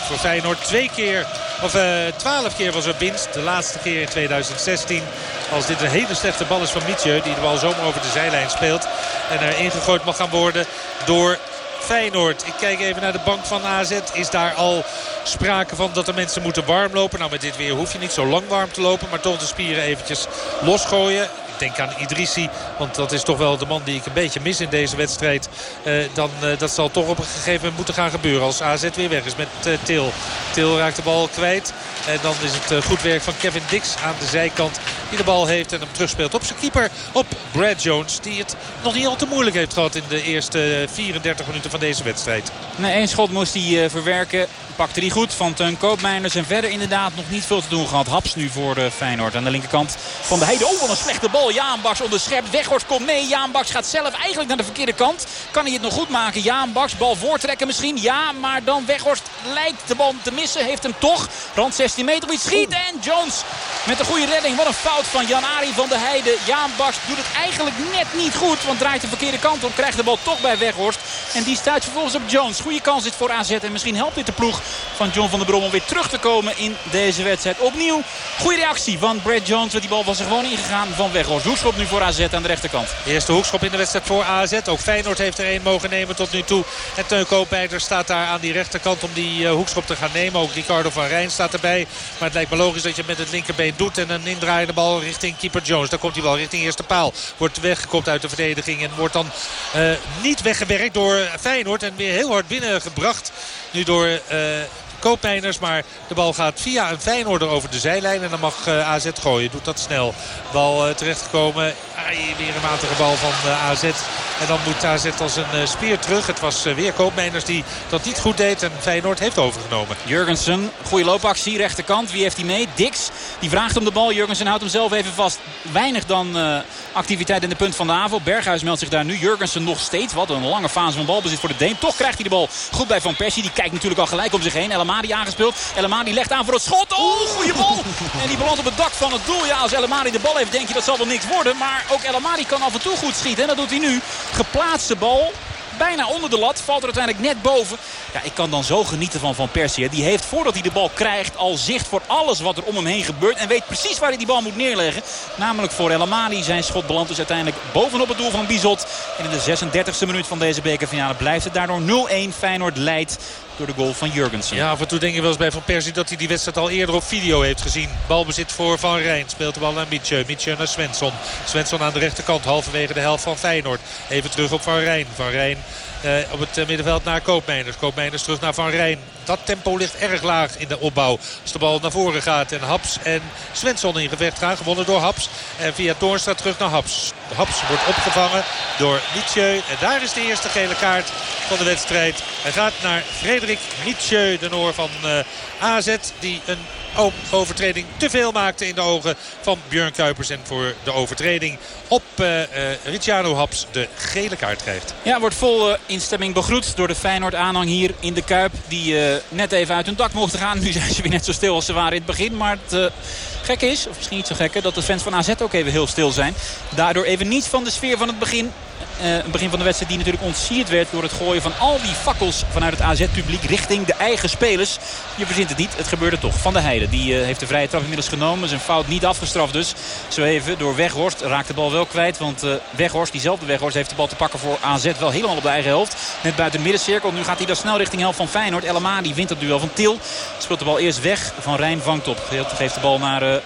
voor Feyenoord. Twee keer, of uh, twaalf keer was er winst. De laatste keer in 2016. Als dit een hele slechte bal is van Mietje. Die de bal zomaar over de zijlijn speelt. En er ingegooid mag gaan worden door Feyenoord. Ik kijk even naar de bank van AZ. Is daar al sprake van dat de mensen moeten warm lopen? Nou, met dit weer hoef je niet zo lang warm te lopen. Maar toch de spieren eventjes losgooien denk aan Idrissi. Want dat is toch wel de man die ik een beetje mis in deze wedstrijd. Uh, dan, uh, dat zal toch op een gegeven moment moeten gaan gebeuren. Als AZ weer weg is met uh, Til. Til raakt de bal kwijt. En dan is het goed werk van Kevin Dix aan de zijkant. Die de bal heeft en hem terugspeelt op zijn keeper. Op Brad Jones. Die het nog niet al te moeilijk heeft gehad in de eerste 34 minuten van deze wedstrijd. Nee, één schot moest hij verwerken. Pakte hij goed van Teun Koopmeiners. En verder inderdaad nog niet veel te doen gehad. Haps nu voor Feyenoord aan de linkerkant van de Heide. Oh, wat een slechte bal. Jaanbaks onderschept. Weghorst komt mee. Jaanbaks gaat zelf eigenlijk naar de verkeerde kant. Kan hij het nog goed maken? Jaanbaks, bal voortrekken misschien. Ja, maar dan Weghorst lijkt de bal te missen. Heeft hem toch. Rand 16 meter. Iets schiet. En Jones met een goede redding. Wat een fout van Jan-Ari van de Heide. Jaanbaks doet het eigenlijk net niet goed. Want draait de verkeerde kant op. Krijgt de bal toch bij Weghorst. En die stuit vervolgens op Jones. Goede kans dit voor AZ. En misschien helpt dit de ploeg van John van der Brom om weer terug te komen in deze wedstrijd. Opnieuw goede reactie van Brad Jones. Want die bal was er gewoon ingegaan van Weghorst. Hoekschop nu voor AZ aan de rechterkant. eerste hoekschop in de wedstrijd voor AZ. Ook Feyenoord heeft er één mogen nemen tot nu toe. En Teun Koopmeijer staat daar aan die rechterkant om die uh, hoekschop te gaan nemen. Ook Ricardo van Rijn staat erbij. Maar het lijkt me logisch dat je met het linkerbeen doet. En een indraaiende bal richting keeper Jones. Daar komt hij wel richting eerste paal. Wordt weggekopt uit de verdediging. En wordt dan uh, niet weggewerkt door Feyenoord. En weer heel hard binnengebracht. Nu door... Uh, Koopmeiners. Maar de bal gaat via een Feyenoorder over de zijlijn. En dan mag AZ gooien. Doet dat snel. Bal uh, terechtgekomen. Ai, weer een matige bal van AZ. En dan moet AZ als een speer terug. Het was weer Koopmeiners die dat niet goed deed. En Feyenoord heeft overgenomen. Jurgensen, goede loopactie. Rechterkant. Wie heeft hij mee? Dix. Die vraagt om de bal. Jurgensen houdt hem zelf even vast. Weinig dan activiteit in de punt van de avond. Berghuis meldt zich daar nu. Jurgensen nog steeds. Wat een lange fase van balbezit voor de Deen. Toch krijgt hij de bal goed bij Van Persie. Die kijkt natuurlijk al gelijk om zich heen. El Amadi aangespeeld. El Amadi legt aan voor het schot. Oh, goede bal. En die belandt op het dak van het doel. Ja, als El Amadi de bal heeft denk je dat zal wel niks worden. Maar ook El Amadi kan af en toe goed schieten. En dat doet hij nu. Geplaatste bal bijna onder de lat. Valt er uiteindelijk net boven. Ja, ik kan dan zo genieten van Van Persie. Die heeft voordat hij de bal krijgt al zicht voor alles wat er om hem heen gebeurt. En weet precies waar hij die bal moet neerleggen. Namelijk voor El. Zijn schot belandt dus uiteindelijk bovenop het doel van Bizot. En in de 36e minuut van deze bekerfinale blijft het daardoor 0-1. Feyenoord leidt door de goal van Jurgensen. Ja, af en toe denk ik wel eens bij Van Persie dat hij die wedstrijd al eerder op video heeft gezien. Balbezit voor Van Rijn. Speelt de bal naar Mietje. Mietje naar Svensson. Svensson aan de rechterkant, halverwege de helft van Feyenoord. Even terug op Van Rijn. Van Rijn op het middenveld naar Koopmeiners. Koopmeiners terug naar Van Rijn. Dat tempo ligt erg laag in de opbouw. Als de bal naar voren gaat en Haps en Svensson in gevecht gaan. Gewonnen door Haps. En via Toornstra terug naar Haps. Haps wordt opgevangen door Mietje. En daar is de eerste gele kaart van de wedstrijd. Hij gaat naar Frederik Mietje, de Noor van uh, AZ. Die een overtreding te veel maakte in de ogen van Björn Kuipers. En voor de overtreding op uh, Ricciano Haps de gele kaart krijgt. Ja, wordt vol uh, instemming begroet door de Feyenoord aanhang hier in de Kuip. Die net even uit hun dak mochten gaan. Nu zijn ze weer net zo stil als ze waren in het begin. Maar het gekke is, of misschien niet zo gekke, dat de fans van AZ ook even heel stil zijn. Daardoor even niets van de sfeer van het begin uh, het begin van de wedstrijd die natuurlijk ontsierd werd door het gooien van al die fakkels vanuit het AZ-publiek richting de eigen spelers. Je verzint het niet, het gebeurde toch. Van der Heijden, die uh, heeft de vrije trap inmiddels genomen. Zijn fout niet afgestraft dus. Zo even door Weghorst raakt de bal wel kwijt. Want uh, Weghorst, diezelfde Weghorst, heeft de bal te pakken voor AZ wel helemaal op de eigen helft. Net buiten de middencirkel. Nu gaat hij dan snel richting helft van Feyenoord. El die wint het duel van Til. Speelt de bal eerst weg. Van Rijn vangt op. Geeft de bal naar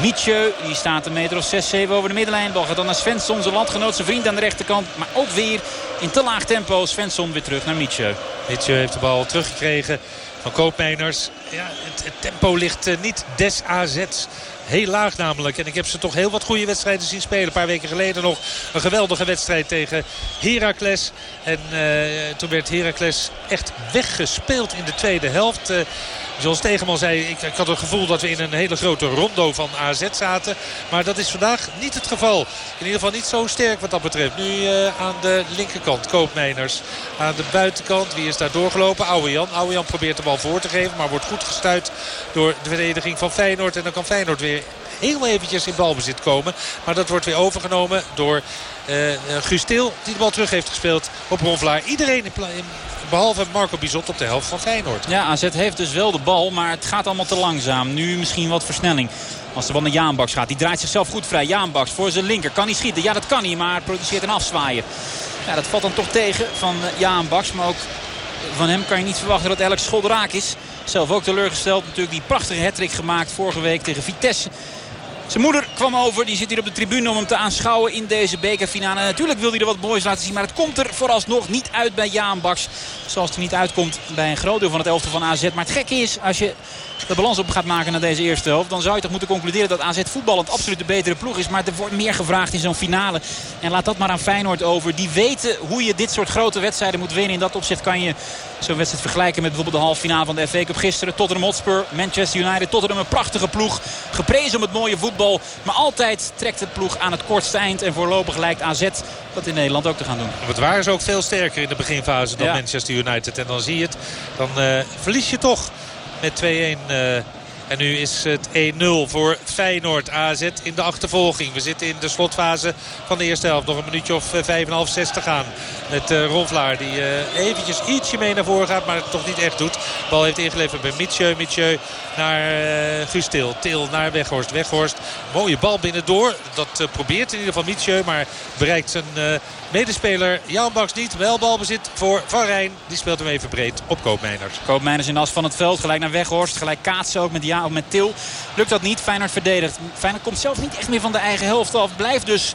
Mietje, die staat een meter of 6, 7 over de middenlijn. Bal gaat dan naar Svensson, zijn landgenoot, zijn vriend aan de rechterkant. Maar ook weer in te laag tempo. Svensson weer terug naar Mietje. Mietje heeft de bal teruggekregen van Koopmeiners. Ja, het, tempo ligt uh, niet des AZ's. Heel laag namelijk. En ik heb ze toch heel wat goede wedstrijden zien spelen. Een paar weken geleden nog een geweldige wedstrijd tegen Heracles. En uh, toen werd Heracles echt weggespeeld in de tweede helft. Uh, Zoals Tegenman zei, ik, ik, had het gevoel dat we in een hele grote rondo van AZ zaten. Maar dat is vandaag niet het geval. In ieder geval niet zo sterk wat dat betreft. Nu aan de linkerkant, Koopmeiners. Aan de buitenkant, wie is daar doorgelopen? Ouwejan. Ouwejan probeert de bal voor te geven, maar wordt goed gestuurd door de verdediging van Feyenoord. En dan kan Feyenoord weer heel eventjes in balbezit komen. Maar dat wordt weer overgenomen door uh, Guus die de bal terug heeft gespeeld op Ronvlaar. Iedereen in Behalve Marco Bizot op de helft van Feyenoord. Ja, AZ heeft dus wel de bal, maar het gaat allemaal te langzaam. Nu misschien wat versnelling. Als de bal naar Jaanbaks gaat. Die draait zichzelf goed vrij. Jaanbaks voor zijn linker. Kan hij schieten? Ja, dat kan hij. Maar produceert een afzwaaier. Ja, dat valt dan toch tegen van eh, Jaanbaks. Maar ook van hem kan je niet verwachten dat elk schot raak is. Zelf ook teleurgesteld. Natuurlijk die prachtige hattrick gemaakt vorige week tegen Vitesse. Zijn moeder kwam over. Die zit hier op de tribune om hem te aanschouwen in deze bekerfinale. natuurlijk wil hij er wat moois laten zien. Maar het komt er vooralsnog niet uit bij Jaan Baks. Zoals het er niet uitkomt bij een groot deel van het elftal van AZ. Maar het gekke is, als je de balans op gaat maken naar deze eerste helft... dan zou je toch moeten concluderen dat AZ voetballend absoluut de betere ploeg is. Maar er wordt meer gevraagd in zo'n finale. En laat dat maar aan Feyenoord over. Die weten hoe je dit soort grote wedstrijden moet winnen. In dat opzicht kan je zo'n wedstrijd vergelijken met bijvoorbeeld de halve finale van de FA Cup gisteren. Tottenham Hotspur, Manchester United. Tottenham een prachtige ploeg. Geprezen om het mooie voetbal. Maar altijd trekt de ploeg aan het kortste eind. En voorlopig lijkt AZ dat in Nederland ook te gaan doen. Het waren ze ook veel sterker in de beginfase dan Manchester United. En dan zie je het. Dan uh, verlies je toch met 2-1 en nu is het 1-0 voor Feyenoord. AZ in de achtervolging. We zitten in de slotfase van de eerste helft. Nog een minuutje of 5,5, 6 te gaan. Met uh, Ronvlaar die eventjes ietsje mee naar voren gaat. Maar het toch niet echt doet. Bal heeft ingeleverd bij Mitjeu. Mitjeu naar uh, Guus Til. Til naar Weghorst. Weghorst. Mooie bal binnendoor. Dat probeert in ieder geval Mitjeu. Maar bereikt zijn medespeler Jan Baks niet. Wel balbezit voor Van Rijn. Die speelt hem even breed op Koopmeiners. Koopmeiners in de as van het veld. Gelijk naar Weghorst. Gelijk kaatsen ook met die met Til. Lukt dat niet. Feyenoord verdedigt. Feyenoord komt zelf niet echt meer van de eigen helft af. Blijft dus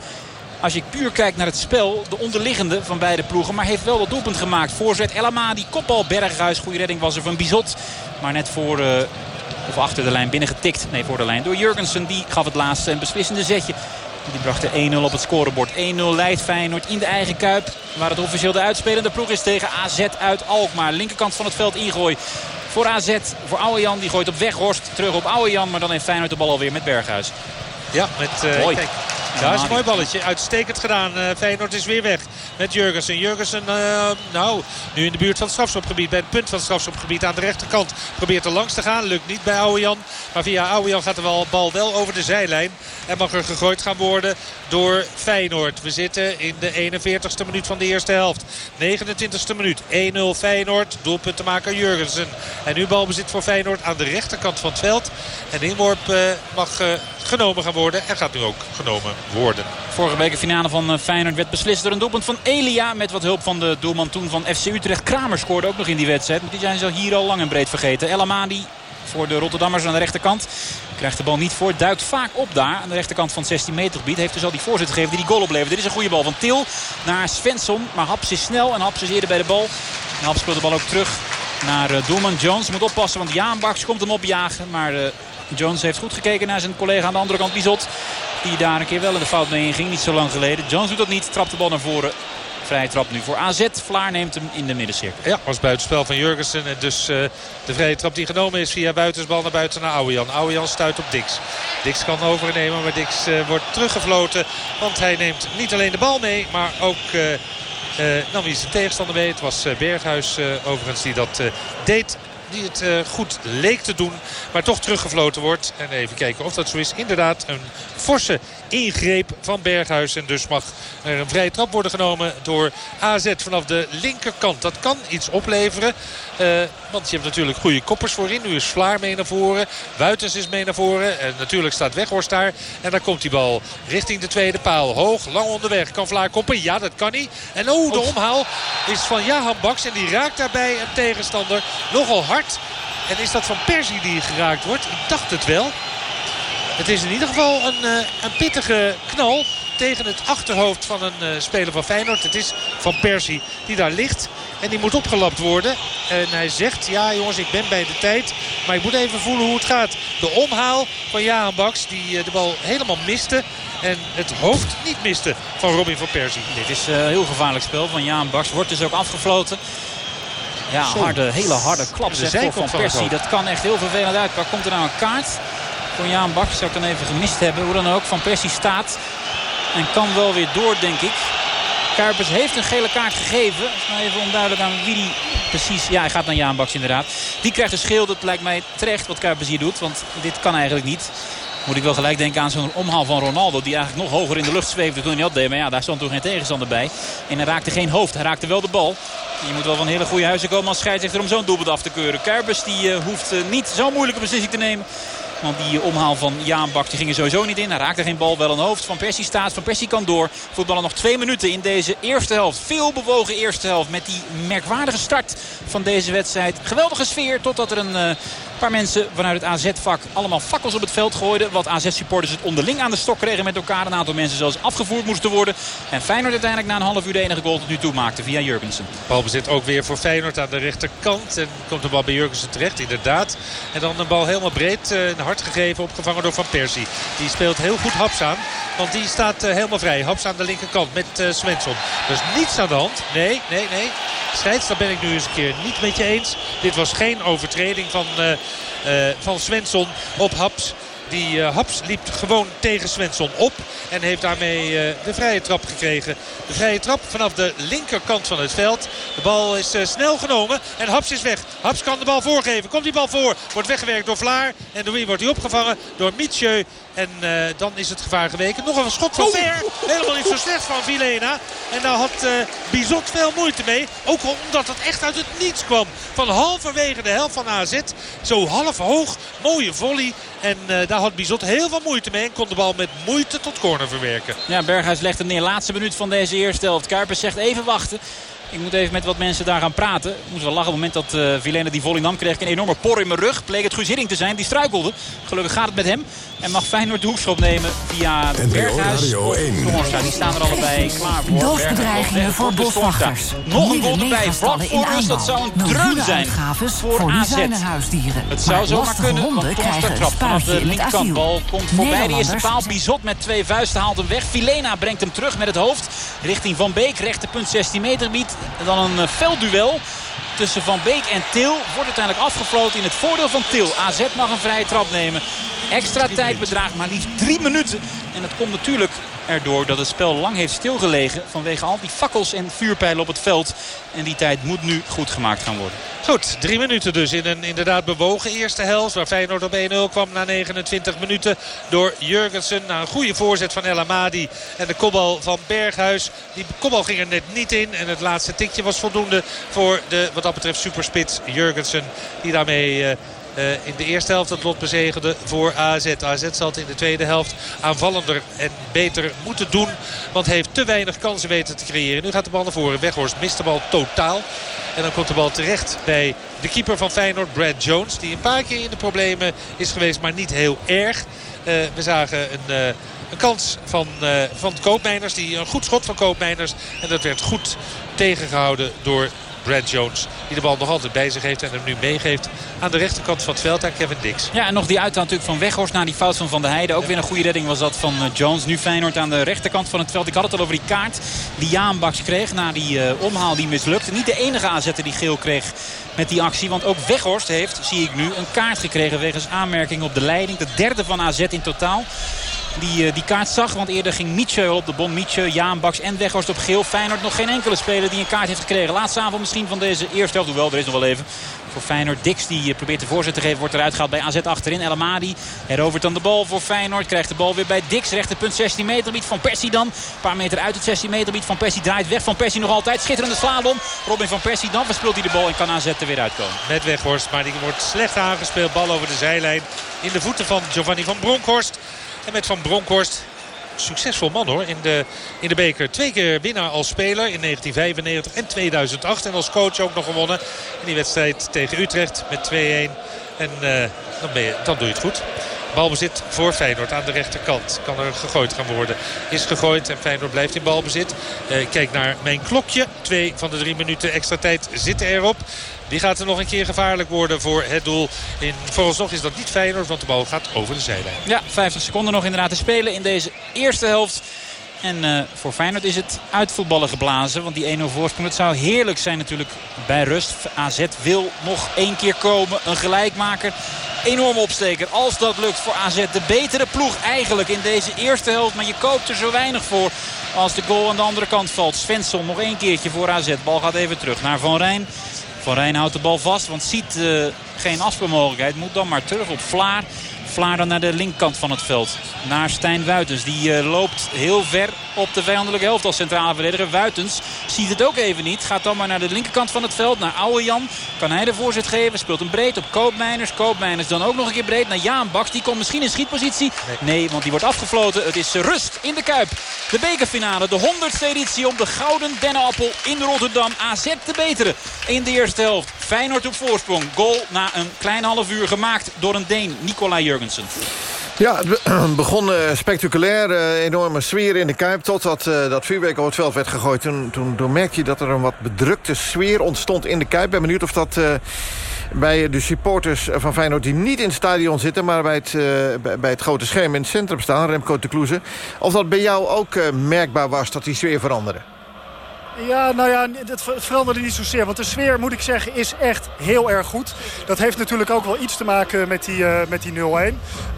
als je puur kijkt naar het spel, de onderliggende van beide ploegen. Maar heeft wel wat doelpunt gemaakt. Voorzet El die kopbal Berghuis. Goede redding was er van Bizot. Maar net voor uh, of achter de lijn binnengetikt. Nee, voor de lijn door Jurgensen. Die gaf het laatste en beslissende zetje. Die bracht de 1-0 op het scorebord. 1-0 leidt Feyenoord in de eigen kuip. Waar het officieel de uitspelende ploeg is tegen AZ uit Alkmaar. Linkerkant van het veld ingooi voor AZ. Voor Jan Die gooit op Weghorst. Terug op Jan. Maar dan heeft Feyenoord de bal alweer met Berghuis. Ja, met, uh, Kijk, ja, is een mooi balletje. Uitstekend gedaan. Uh, Feyenoord is weer weg met Jurgensen. Jurgensen, uh, nou, nu in de buurt van het strafschopgebied. Bij het punt van het strafschopgebied aan de rechterkant. Probeert er langs te gaan. Lukt niet bij Jan. Maar via Jan gaat de bal wel over de zijlijn. En mag er gegooid gaan worden door Feyenoord. We zitten in de 41ste minuut van de eerste helft. 29ste minuut. 1-0 Feyenoord. Doelpunt te maken Jurgensen. En nu balbezit voor Feyenoord aan de rechterkant van het veld. En inworp uh, mag genomen gaan worden. En gaat nu ook genomen worden. Vorige week de finale van Feyenoord werd beslist door een doelpunt van Elia. Met wat hulp van de doelman toen van FC Utrecht. Kramer scoorde ook nog in die wedstrijd. Maar die zijn ze hier al lang en breed vergeten. El Amadi voor de Rotterdammers aan de rechterkant. Krijgt de bal niet voor. Duikt vaak op daar aan de rechterkant van het 16 meter gebied. Heeft dus al die voorzet gegeven die die goal oplevert. Dit is een goede bal van Til naar Svensson. Maar Haps is snel en Haps is eerder bij de bal. En Haps speelt de bal ook terug naar uh, doelman Jones. Moet oppassen want Jaan Baks komt hem opjagen. Maar uh, Jones heeft goed gekeken naar zijn collega aan de andere kant Bizot. Die daar een keer wel in de fout mee inging. Niet zo lang geleden. Jones doet dat niet. Trapt de bal naar voren vrije trap nu voor AZ. Vlaar neemt hem in de middencirkel. Ja, was buitenspel van Jurgensen. En dus uh, de vrije trap die genomen is via buitensbal naar buiten naar Ouwejan. Ouwejan stuit op Dix. Dix kan overnemen, maar Dix uh, wordt teruggefloten. Want hij neemt niet alleen de bal mee, maar ook... Uh, wie is de tegenstander mee? Het was Berghuis overigens die dat deed die het uh, goed leek te doen. Maar toch teruggefloten wordt. En even kijken of dat zo is. Inderdaad een forse ingreep van Berghuis. En dus mag er een vrije trap worden genomen door AZ vanaf de linkerkant. Dat kan iets opleveren. Uh, want je hebt natuurlijk goede koppers voorin. Nu is Vlaar mee naar voren. Buitens is mee naar voren. En natuurlijk staat Weghorst daar. En dan komt die bal richting de tweede paal. Hoog, lang onderweg. Kan Vlaar koppen? Ja, dat kan hij. En oh, de omhaal is van Jahan Baks. En die raakt daarbij een tegenstander nogal hard. En is dat van Persie die geraakt wordt? Ik dacht het wel. Het is in ieder geval een, uh, een pittige knal tegen het achterhoofd van een uh, speler van Feyenoord. Het is Van Persie die daar ligt. En die moet opgelapt worden. En hij zegt, ja jongens, ik ben bij de tijd. Maar ik moet even voelen hoe het gaat. De omhaal van Jaan Baks, die uh, de bal helemaal miste. En het hoofd niet miste van Robin van Persie. Dit is een heel gevaarlijk spel van Jaan Baks. Wordt dus ook afgefloten. Ja, harde, hele harde klap zeg, van Persie. Dat kan echt heel vervelend uit. Waar komt er nou een kaart? Voor Jaan Baks zou ik dan even gemist hebben. Hoe dan ook, Van Persie staat. En kan wel weer door, denk ik. Kuipers heeft een gele kaart gegeven. Het even onduidelijk aan wie die precies... Ja, hij gaat naar Jaan Baks inderdaad. Die krijgt een schil. Dat lijkt mij terecht wat Kuipers hier doet. Want dit kan eigenlijk niet. Moet ik wel gelijk denken aan zo'n omhaal van Ronaldo. Die eigenlijk nog hoger in de lucht zweefde toen hij dat. Maar ja, daar stond toen geen tegenstander bij. En hij raakte geen hoofd. Hij raakte wel de bal. Je moet wel van hele goede huizen komen als scheidsrechter om zo'n doelpunt af te keuren. Kuipers die uh, hoeft uh, niet zo'n moeilijke beslissing te nemen. Want die omhaal van Jaan Bak die ging er sowieso niet in. Hij raakte geen bal, wel een hoofd. Van Persie staat, Van Persie kan door. Voetballen nog twee minuten in deze eerste helft. Veel bewogen eerste helft met die merkwaardige start van deze wedstrijd. Geweldige sfeer totdat er een uh, paar mensen vanuit het AZ-vak allemaal fakkels op het veld gooiden. Wat AZ-supporters het onderling aan de stok kregen met elkaar. Een aantal mensen zelfs afgevoerd moesten worden. En Feyenoord uiteindelijk na een half uur de enige goal tot nu toe maakte via Jurgensen. Balbezit ook weer voor Feyenoord aan de rechterkant. En komt de bal bij Jurgensen terecht, inderdaad. En dan een bal helemaal breed, uh, hard gegeven, opgevangen door Van Persie. Die speelt heel goed Haps aan. Want die staat uh, helemaal vrij. Haps aan de linkerkant met uh, Svensson. Dus niets aan de hand. Nee, nee, nee. Scheids, daar ben ik nu eens een keer niet met je eens. Dit was geen overtreding van, van Svensson op Haps. Die uh, Haps liep gewoon tegen Svensson op. En heeft daarmee uh, de vrije trap gekregen. De vrije trap vanaf de linkerkant van het veld. De bal is snel genomen. En Haps is weg. Haps kan de bal voorgeven. Komt die bal voor. Wordt weggewerkt door Vlaar. En door wie wordt hij opgevangen? Door Mietje. En uh, dan is het gevaar geweken. Nog een schot van Ver. Helemaal niet zo slecht van Vilena. En daar had uh, Bizot veel moeite mee. Ook omdat het echt uit het niets kwam. Van halverwege de helft van AZ. Zo half hoog. Mooie volley. En uh, daar had Bizot heel veel moeite mee. En kon de bal met moeite tot corner verwerken. Ja, Berghuis legt het neer. Laatste minuut van deze eerste helft. Kuipers zegt even wachten. Ik moet even met wat mensen daar gaan praten. Ik moest wel lachen op het moment dat uh, Vilena die volley nam. Kreeg ik een enorme por in mijn rug. Bleek het Guus Hiddink te zijn. Die struikelde. Gelukkig gaat het met hem. En mag Feyenoord de hoekschop nemen via Berghuis. Stormstra. Die staan er allebei klaar voor. Doofbedreigingen voor boswachters. Nog een goal erbij. Vlak voor rust. Dat zou een dreun zijn voor AZ. Het zou zomaar kunnen. Want trapt vanaf de linkerkant. Bal komt voorbij de eerste paal. Bizot met twee vuisten haalt hem weg. Vilena brengt hem terug met het hoofd. Richting Van Beek. Rechterpunt 16 meter gebied. En dan een veldduel tussen Van Beek en Til. Wordt uiteindelijk afgefloten in het voordeel van Til. AZ mag een vrije trap nemen. Extra tijd bedraagt maar liefst drie minuten. En het komt natuurlijk erdoor dat het spel lang heeft stilgelegen. Vanwege al die fakkels en vuurpijlen op het veld. En die tijd moet nu goed gemaakt gaan worden. Goed, drie minuten dus in een inderdaad bewogen eerste helft. Waar Feyenoord op 1-0 kwam na 29 minuten door Jurgensen. Na een goede voorzet van El Amadi en de kopbal van Berghuis. Die kopbal ging er net niet in. En het laatste tikje was voldoende voor de wat dat betreft superspits Jurgensen. Die daarmee... Uh, uh, in de eerste helft het lot bezegelde voor AZ. AZ zal in de tweede helft aanvallender en beter moeten doen. Want heeft te weinig kansen weten te creëren. Nu gaat de bal naar voren. Weghorst mist de bal totaal. En dan komt de bal terecht bij de keeper van Feyenoord, Brad Jones. Die een paar keer in de problemen is geweest, maar niet heel erg. Uh, we zagen een... Uh, een kans van, uh, van Koopmeiners. Die, een goed schot van Koopmeiners. En dat werd goed tegengehouden door Brad Jones. Die de bal nog altijd bij zich heeft en hem nu meegeeft aan de rechterkant van het veld aan Kevin Dix. Ja, en nog die uithaal natuurlijk van Weghorst naar die fout van Van der Heijden. Ook weer een goede redding was dat van Jones. Nu Feyenoord aan de rechterkant van het veld. Ik had het al over die kaart die Jaan Baks kreeg na die uh, omhaal die mislukte. Niet de enige aanzetter die geel kreeg met die actie. Want ook Weghorst heeft, zie ik nu, een kaart gekregen wegens aanmerking op de leiding. De derde van AZ in totaal die uh, die kaart zag. Want eerder ging Mietje op de bom. Mietje, Jaan, en Weghorst op geel. Feyenoord nog geen enkele speler die een kaart heeft gekregen. Laatste avond misschien van deze eerste helft. Hoewel, er is nog wel even. Voor Feyenoord. Dix die uh, probeert de voorzet te geven. Wordt eruit gehaald bij AZ achterin. El Amadi herovert dan de bal voor Feyenoord. Krijgt de bal weer bij Dix. Rechterpunt 16 meter gebied van Persie dan. Een paar meter uit het 16 meter gebied van Persie. Draait weg van Persie nog altijd. Schitterende slalom. Robin van Persie. Dan verspeelt hij de bal en kan AZ er weer uitkomen. Met Weghorst. Maar die wordt slecht aangespeeld. Bal over de zijlijn. In de voeten van Giovanni van Bronckhorst. En met Van Bronckhorst succesvol man hoor in de, in de beker. Twee keer winnaar als speler in 1995 en 2008. En als coach ook nog gewonnen in die wedstrijd tegen Utrecht met 2-1. En uh, dan, je, dan doe je het goed. Balbezit voor Feyenoord aan de rechterkant. Kan er gegooid gaan worden. Is gegooid en Feyenoord blijft in balbezit. Uh, kijk naar mijn klokje. Twee van de drie minuten extra tijd zitten erop. Die gaat er nog een keer gevaarlijk worden voor het doel. In, vooralsnog is dat niet Feyenoord, want de bal gaat over de zijlijn. Ja, 50 seconden nog inderdaad te spelen in deze eerste helft. En uh, voor Feyenoord is het uitvoetballen geblazen. Want die 1-0 voorsprong, het zou heerlijk zijn natuurlijk bij rust. AZ wil nog één keer komen. Een gelijkmaker. Enorme opsteker. Als dat lukt voor AZ. De betere ploeg eigenlijk in deze eerste helft. Maar je koopt er zo weinig voor. Als de goal aan de andere kant valt. Svensson nog één keertje voor AZ. Bal gaat even terug naar Van Rijn. Van Rijn houdt de bal vast, want ziet uh, geen afspeelmogelijkheid. Moet dan maar terug op Vlaar. Vlaar dan naar de linkerkant van het veld. Naar Stijn Wuitens. Die uh, loopt heel ver op de vijandelijke helft als centrale verdediger. Wuitens ziet het ook even niet. Gaat dan maar naar de linkerkant van het veld. Naar Oude Jan. Kan hij de voorzet geven. Speelt hem breed op Koopmeiners. Koopmeiners dan ook nog een keer breed naar Jaan Baks. Die komt misschien in schietpositie. Nee, nee want die wordt afgefloten. Het is rust in de Kuip. De bekerfinale. De 100ste editie om de gouden dennenappel in Rotterdam. AZ te beteren in de eerste helft. Feyenoord op voorsprong. Goal na een klein half uur gemaakt door een Deen, Nicolai Jurgensen. Ja, het begon spectaculair. enorme sfeer in de Kuip. Totdat uh, dat vuurwerk op het veld werd gegooid. Toen, toen, je dat er een wat bedrukte sfeer ontstond in de Kuip. Ik ben benieuwd of dat... Bij de supporters van Feyenoord die niet in het stadion zitten... maar bij het, bij het grote scherm in het centrum staan, Remco de Kloeze... of dat bij jou ook merkbaar was dat die sfeer veranderde? Ja, nou ja, het veranderde niet zozeer. Want de sfeer, moet ik zeggen, is echt heel erg goed. Dat heeft natuurlijk ook wel iets te maken met die, uh, met die 0-1.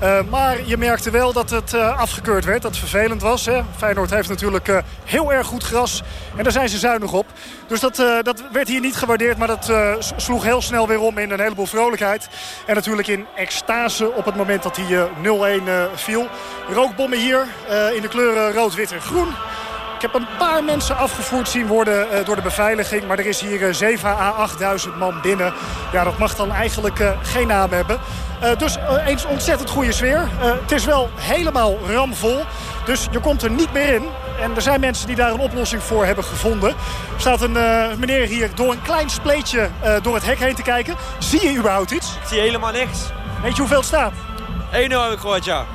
Uh, maar je merkte wel dat het uh, afgekeurd werd. Dat het vervelend was. Hè. Feyenoord heeft natuurlijk heel erg goed gras. En daar zijn ze zuinig op. Dus dat, dat werd hier niet gewaardeerd. Maar dat sloeg heel snel weer om in een heleboel vrolijkheid. En natuurlijk in extase op het moment dat die 0-1 viel. Rookbommen hier in de kleuren rood, wit en groen. Ik heb een paar mensen afgevoerd zien worden uh, door de beveiliging. Maar er is hier uh, 7 à 8.000 man binnen. Ja, dat mag dan eigenlijk uh, geen naam hebben. dus eens ontzettend goede sfeer. het is wel helemaal ramvol. Dus je komt er niet meer in. En er zijn mensen die daar een oplossing voor hebben gevonden. Er staat een meneer hier door een klein spleetje door het hek heen te kijken. Zie je überhaupt iets? Ik zie helemaal niks. Weet je hoeveel het staat? 1-0 heb ik gehoord, ja.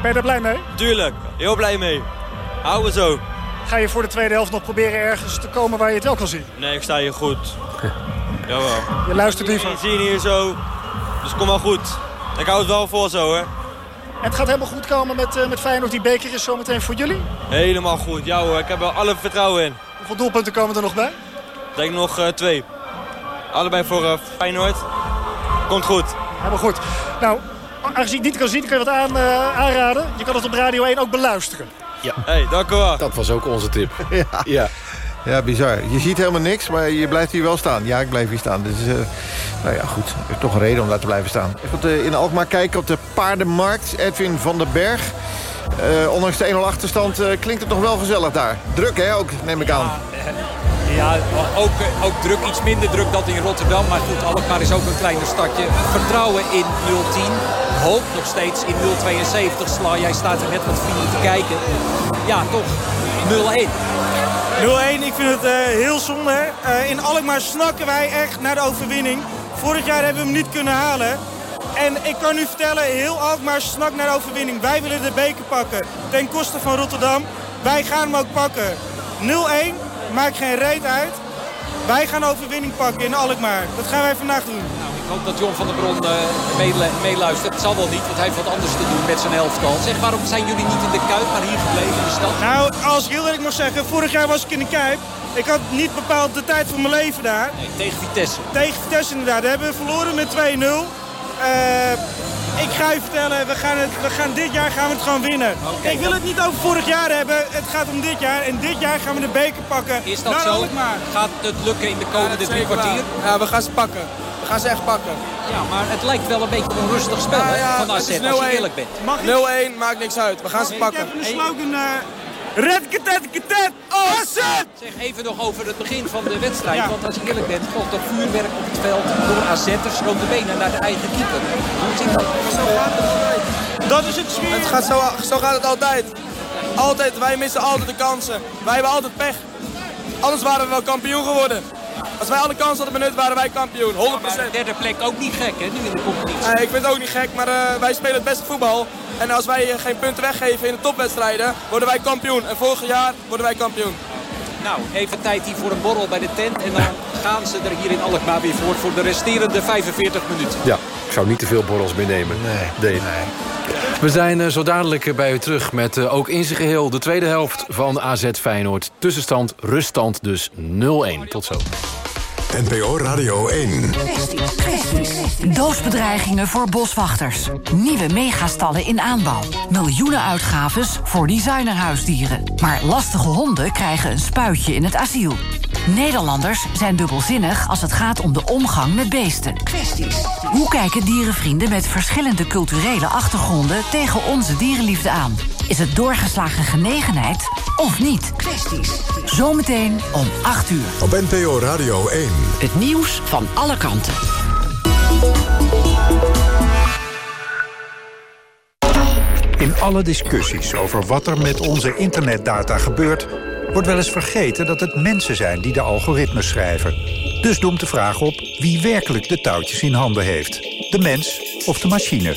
Ben je daar blij mee? Tuurlijk, heel blij mee. Houden zo. Ga je voor de tweede helft nog proberen ergens te komen waar je het wel kan zien? Nee, ik sta hier goed. Jawel. Je luistert liever. Je ziet hier zo. Dus kom wel goed. Ik hou het wel voor zo, hè. En het gaat helemaal goed komen met, uh, met Feyenoord. Die beker is zometeen voor jullie? Helemaal goed. Ja hoor, ik heb er alle vertrouwen in. Hoeveel doelpunten komen er nog bij? Ik denk nog uh, twee. Allebei voor uh, Feyenoord. Komt goed. Helemaal goed. Nou, aangezien ik het niet kan zien, kan je wat aan, aanraden. Je kan het op Radio 1 ook beluisteren. Ja. Hey, dank u wel. Dat was ook onze tip. ja. ja. Ja, bizar. Je ziet helemaal niks, maar je blijft hier wel staan. Ja, ik blijf hier staan. Dus, uh, nou ja, goed. Er is toch een reden om daar te blijven staan. Even in Alkmaar kijken op de paardenmarkt. Edwin van den Berg. Uh, ondanks de 1-0 achterstand klinkt het nog wel gezellig daar. Druk, hè, ook, neem ik aan. Ja, ook, ook druk. Iets minder druk dan in Rotterdam. Maar goed, Alkmaar is ook een kleiner stadje. Vertrouwen in 010 hoop nog steeds in 072. Sla, jij staat er net wat vrienden te kijken. Ja, toch 0-1. 0-1, ik vind het uh, heel zonde. Uh, in Alkmaar snakken wij echt naar de overwinning. Vorig jaar hebben we hem niet kunnen halen. En ik kan u vertellen, heel Alkmaar snakt naar de overwinning. Wij willen de beker pakken ten koste van Rotterdam. Wij gaan hem ook pakken. 0-1, maakt geen reet uit. Wij gaan overwinning pakken in Alkmaar. Dat gaan wij vandaag doen. Nou, ik hoop dat John van der Bron uh, meeluistert. Het zal wel niet, want hij heeft wat anders te doen met zijn elftal. Zeg, waarom zijn jullie niet in de Kuip, maar hier gebleven in de stad? Nou, als ik heel eerlijk mag zeggen, vorig jaar was ik in de Kuip. Ik had niet bepaald de tijd van mijn leven daar. Nee, tegen Vitesse. Tegen Vitesse inderdaad. We hebben verloren met 2-0. Ik ga je vertellen, we gaan, het, we gaan dit jaar gaan we het gewoon winnen. Okay, ik wil het niet over vorig jaar hebben. Het gaat om dit jaar. En dit jaar gaan we de beker pakken. Is dat zo? Maar. Gaat het lukken in de komende ja, drie kwartier? Ja, we gaan ze pakken. We gaan ze echt pakken. Ja, maar het lijkt wel een beetje een rustig spel ja, ja, van AZ, als je eerlijk bent. 0-1, maakt niks uit. We gaan ze pakken. Ik heb een slogan... Uh, Red ketet ketet AZ! Zeg even nog over het begin van de wedstrijd. Ja. Want als je eerlijk bent, valt er vuurwerk op het veld door AZ'ers rond de benen naar de eigen keeper. Hoe zit dat? Zo gaat het altijd. Dat is het sfeer. Het gaat zo, zo gaat het altijd. Altijd, wij missen altijd de kansen. Wij hebben altijd pech. Anders waren we wel kampioen geworden. Als wij alle kansen hadden benut, waren wij kampioen. 100%. Ja, de derde plek ook niet gek, hè, nu in de competitie. Nee, ik vind het ook niet gek, maar uh, wij spelen het beste voetbal. En als wij uh, geen punten weggeven in de topwedstrijden, worden wij kampioen. En vorig jaar worden wij kampioen. Nou, even tijd hier voor een borrel bij de tent. En dan gaan ze er hier in Alkmaar weer voor voor de resterende 45 minuten. Ja, ik zou niet te veel borrels meenemen. Nee, nee. nee. We zijn uh, zo dadelijk bij u terug met uh, ook in zijn geheel de tweede helft van AZ Feyenoord. Tussenstand, ruststand dus 0-1. Tot zo. NPO Radio 1. Doosbedreigingen voor boswachters. Nieuwe megastallen in aanbouw. Miljoenen uitgaves voor designerhuisdieren. Maar lastige honden krijgen een spuitje in het asiel. Nederlanders zijn dubbelzinnig als het gaat om de omgang met beesten. Kwesties. Hoe kijken dierenvrienden met verschillende culturele achtergronden tegen onze dierenliefde aan? Is het doorgeslagen genegenheid of niet? Kwesties. Zometeen om 8 uur. Op NPO Radio 1. Het nieuws van alle kanten. In alle discussies over wat er met onze internetdata gebeurt wordt wel eens vergeten dat het mensen zijn die de algoritmes schrijven. Dus doemt de vraag op wie werkelijk de touwtjes in handen heeft. De mens of de machine.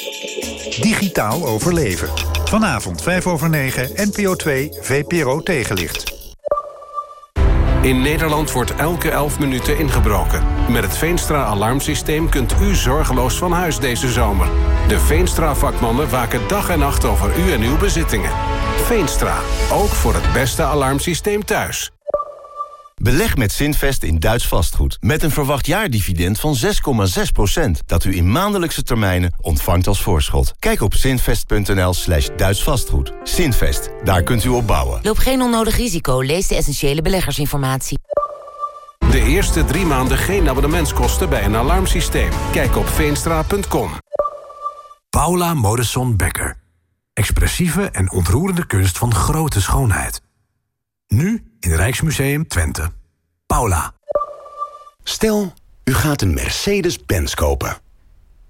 Digitaal overleven. Vanavond 5 over 9, NPO 2, VPRO tegenlicht. In Nederland wordt elke 11 minuten ingebroken. Met het Veenstra-alarmsysteem kunt u zorgeloos van huis deze zomer. De Veenstra-vakmannen waken dag en nacht over u en uw bezittingen. Veenstra, ook voor het beste alarmsysteem thuis. Beleg met Zinvest in Duits vastgoed. Met een verwacht jaardividend van 6,6%. Dat u in maandelijkse termijnen ontvangt als voorschot. Kijk op zinvest.nl slash Duits vastgoed. Zinvest, daar kunt u op bouwen. Loop geen onnodig risico. Lees de essentiële beleggersinformatie. De eerste drie maanden geen abonnementskosten bij een alarmsysteem. Kijk op veenstra.com. Paula Modesson Becker. Expressieve en ontroerende kunst van grote schoonheid. Nu in Rijksmuseum Twente. Paula. Stel, u gaat een Mercedes-Benz kopen.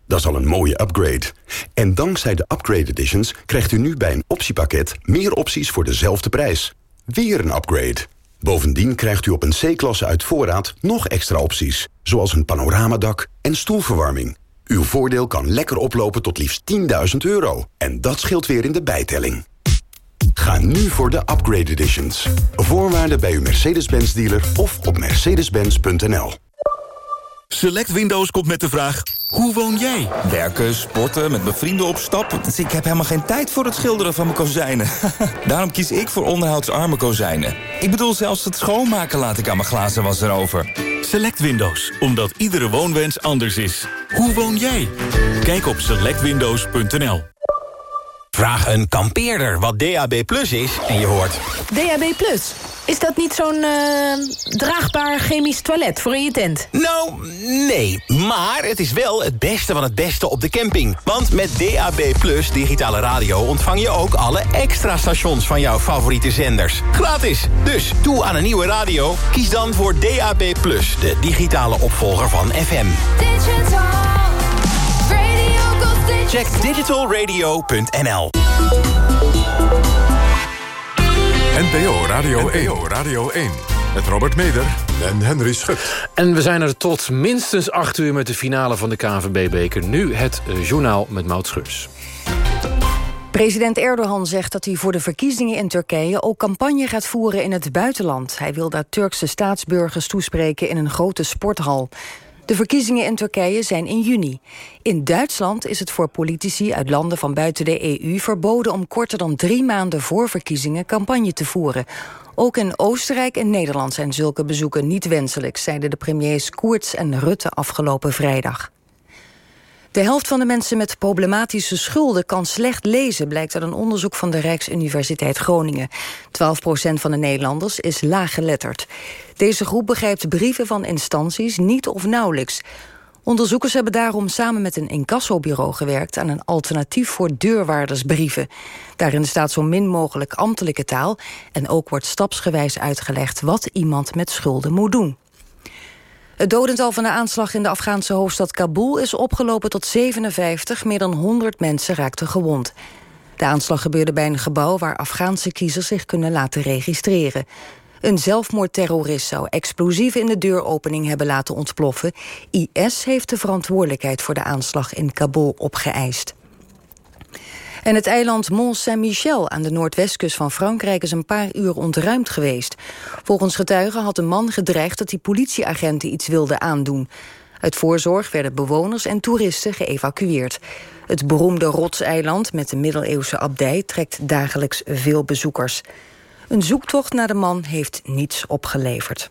Dat is al een mooie upgrade. En dankzij de Upgrade Editions krijgt u nu bij een optiepakket... meer opties voor dezelfde prijs. Weer een upgrade. Bovendien krijgt u op een C-klasse uit voorraad nog extra opties. Zoals een panoramadak en stoelverwarming. Uw voordeel kan lekker oplopen tot liefst 10.000 euro. En dat scheelt weer in de bijtelling. Ga nu voor de Upgrade Editions. Voorwaarden bij uw Mercedes-Benz dealer of op mercedes-benz.nl. Select Windows komt met de vraag, hoe woon jij? Werken, sporten, met mijn vrienden op stap. Dus ik heb helemaal geen tijd voor het schilderen van mijn kozijnen. Daarom kies ik voor onderhoudsarme kozijnen. Ik bedoel, zelfs het schoonmaken laat ik aan mijn glazen was erover. Select Windows, omdat iedere woonwens anders is. Hoe woon jij? Kijk op selectwindows.nl. Vraag een kampeerder wat DAB Plus is en je hoort... DAB Plus? Is dat niet zo'n uh, draagbaar chemisch toilet voor in je tent? Nou, nee. Maar het is wel het beste van het beste op de camping. Want met DAB Plus digitale radio ontvang je ook alle extra stations van jouw favoriete zenders. Gratis. Dus toe aan een nieuwe radio. Kies dan voor DAB Plus, de digitale opvolger van FM. Digital Check digitalradio.nl NPO Radio 1. Radio 1. Met Robert Meder en Henry Schut. En we zijn er tot minstens 8 uur met de finale van de KNVB-beker. Nu het journaal met Maud Schurs. President Erdogan zegt dat hij voor de verkiezingen in Turkije... ook campagne gaat voeren in het buitenland. Hij wil daar Turkse staatsburgers toespreken in een grote sporthal. De verkiezingen in Turkije zijn in juni. In Duitsland is het voor politici uit landen van buiten de EU verboden om korter dan drie maanden voor verkiezingen campagne te voeren. Ook in Oostenrijk en Nederland zijn zulke bezoeken niet wenselijk, zeiden de premiers Koerts en Rutte afgelopen vrijdag. De helft van de mensen met problematische schulden kan slecht lezen... blijkt uit een onderzoek van de Rijksuniversiteit Groningen. 12% van de Nederlanders is laaggeletterd. Deze groep begrijpt brieven van instanties niet of nauwelijks. Onderzoekers hebben daarom samen met een incassobureau gewerkt... aan een alternatief voor deurwaardersbrieven. Daarin staat zo min mogelijk ambtelijke taal... en ook wordt stapsgewijs uitgelegd wat iemand met schulden moet doen. Het dodental van de aanslag in de Afghaanse hoofdstad Kabul is opgelopen tot 57. Meer dan 100 mensen raakten gewond. De aanslag gebeurde bij een gebouw waar Afghaanse kiezers zich kunnen laten registreren. Een zelfmoordterrorist zou explosieven in de deuropening hebben laten ontploffen. IS heeft de verantwoordelijkheid voor de aanslag in Kabul opgeëist. En het eiland Mont Saint-Michel aan de noordwestkust van Frankrijk is een paar uur ontruimd geweest. Volgens getuigen had een man gedreigd dat hij politieagenten iets wilde aandoen. Uit voorzorg werden bewoners en toeristen geëvacueerd. Het beroemde rotseiland met de middeleeuwse abdij trekt dagelijks veel bezoekers. Een zoektocht naar de man heeft niets opgeleverd.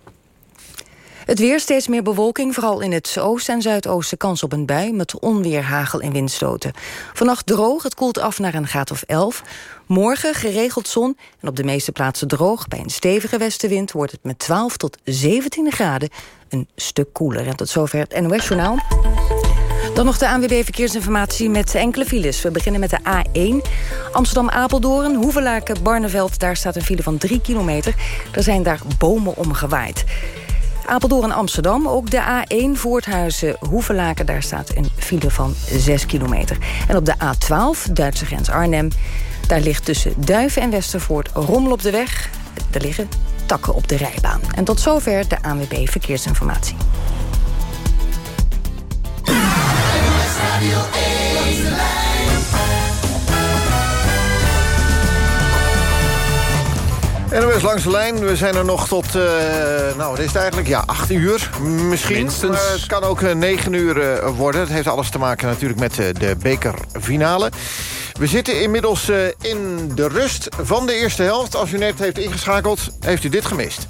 Het weer steeds meer bewolking, vooral in het oosten en zuidoosten kans op een bui met onweer, hagel en windstoten. Vannacht droog, het koelt af naar een graad of 11. Morgen geregeld zon en op de meeste plaatsen droog. Bij een stevige westenwind wordt het met 12 tot 17 graden een stuk koeler. En tot zover het NOS Journaal. Dan nog de ANWB Verkeersinformatie met enkele files. We beginnen met de A1. Amsterdam-Apeldoorn, Hoevelaken, Barneveld. Daar staat een file van 3 kilometer. Er zijn daar bomen omgewaaid. Apeldoorn Amsterdam, ook de A1 Voorthuizen Hoevelaken. Daar staat een file van 6 kilometer. En op de A12 Duitse grens Arnhem. Daar ligt tussen Duiven en Westervoort rommel op de weg. Er liggen takken op de rijbaan. En tot zover de ANWB Verkeersinformatie. NOS langs de lijn. We zijn er nog tot, uh, nou wat is het eigenlijk? Ja, 8 uur misschien. Minstens. Maar het kan ook 9 uur uh, worden. Het heeft alles te maken natuurlijk met de bekerfinale. We zitten inmiddels in de rust van de eerste helft. Als u net heeft ingeschakeld, heeft u dit gemist.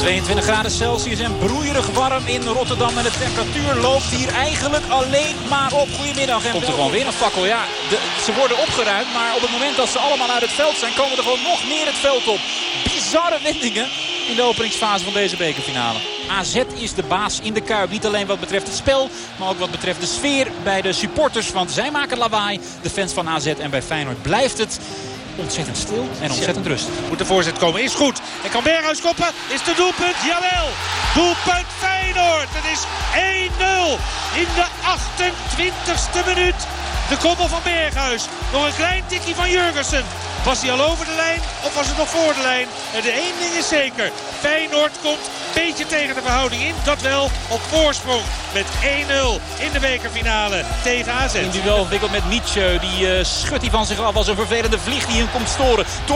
22 graden Celsius en broeierig warm in Rotterdam. En de temperatuur loopt hier eigenlijk alleen maar op. Goedemiddag. En komt er gewoon weer een fakkel. Ja, de, ze worden opgeruimd. Maar op het moment dat ze allemaal uit het veld zijn... komen er gewoon nog meer het veld op. Bizarre wendingen in de openingsfase van deze bekerfinale. AZ is de baas in de Kuip. Niet alleen wat betreft het spel, maar ook wat betreft de sfeer bij de supporters. Want zij maken lawaai, de fans van AZ. En bij Feyenoord blijft het ontzettend stil en ontzettend rustig. Moet de voorzet komen, is goed. En kan Berghuis koppen, is de doelpunt, jawel. Doelpunt Feyenoord, het is 1-0 in de 28ste minuut. De koppel van Berghuis, nog een klein tikje van Jurgensen. Was hij al over de lijn of was het nog voor de lijn? En de één ding is zeker. Feyenoord komt een beetje tegen de verhouding in. Dat wel op voorsprong met 1-0 in de bekerfinale tegen AZ. In duel ontwikkeld met Nietzsche. Die uh, schudt hij van zich af als een vervelende vlieg die komt storen.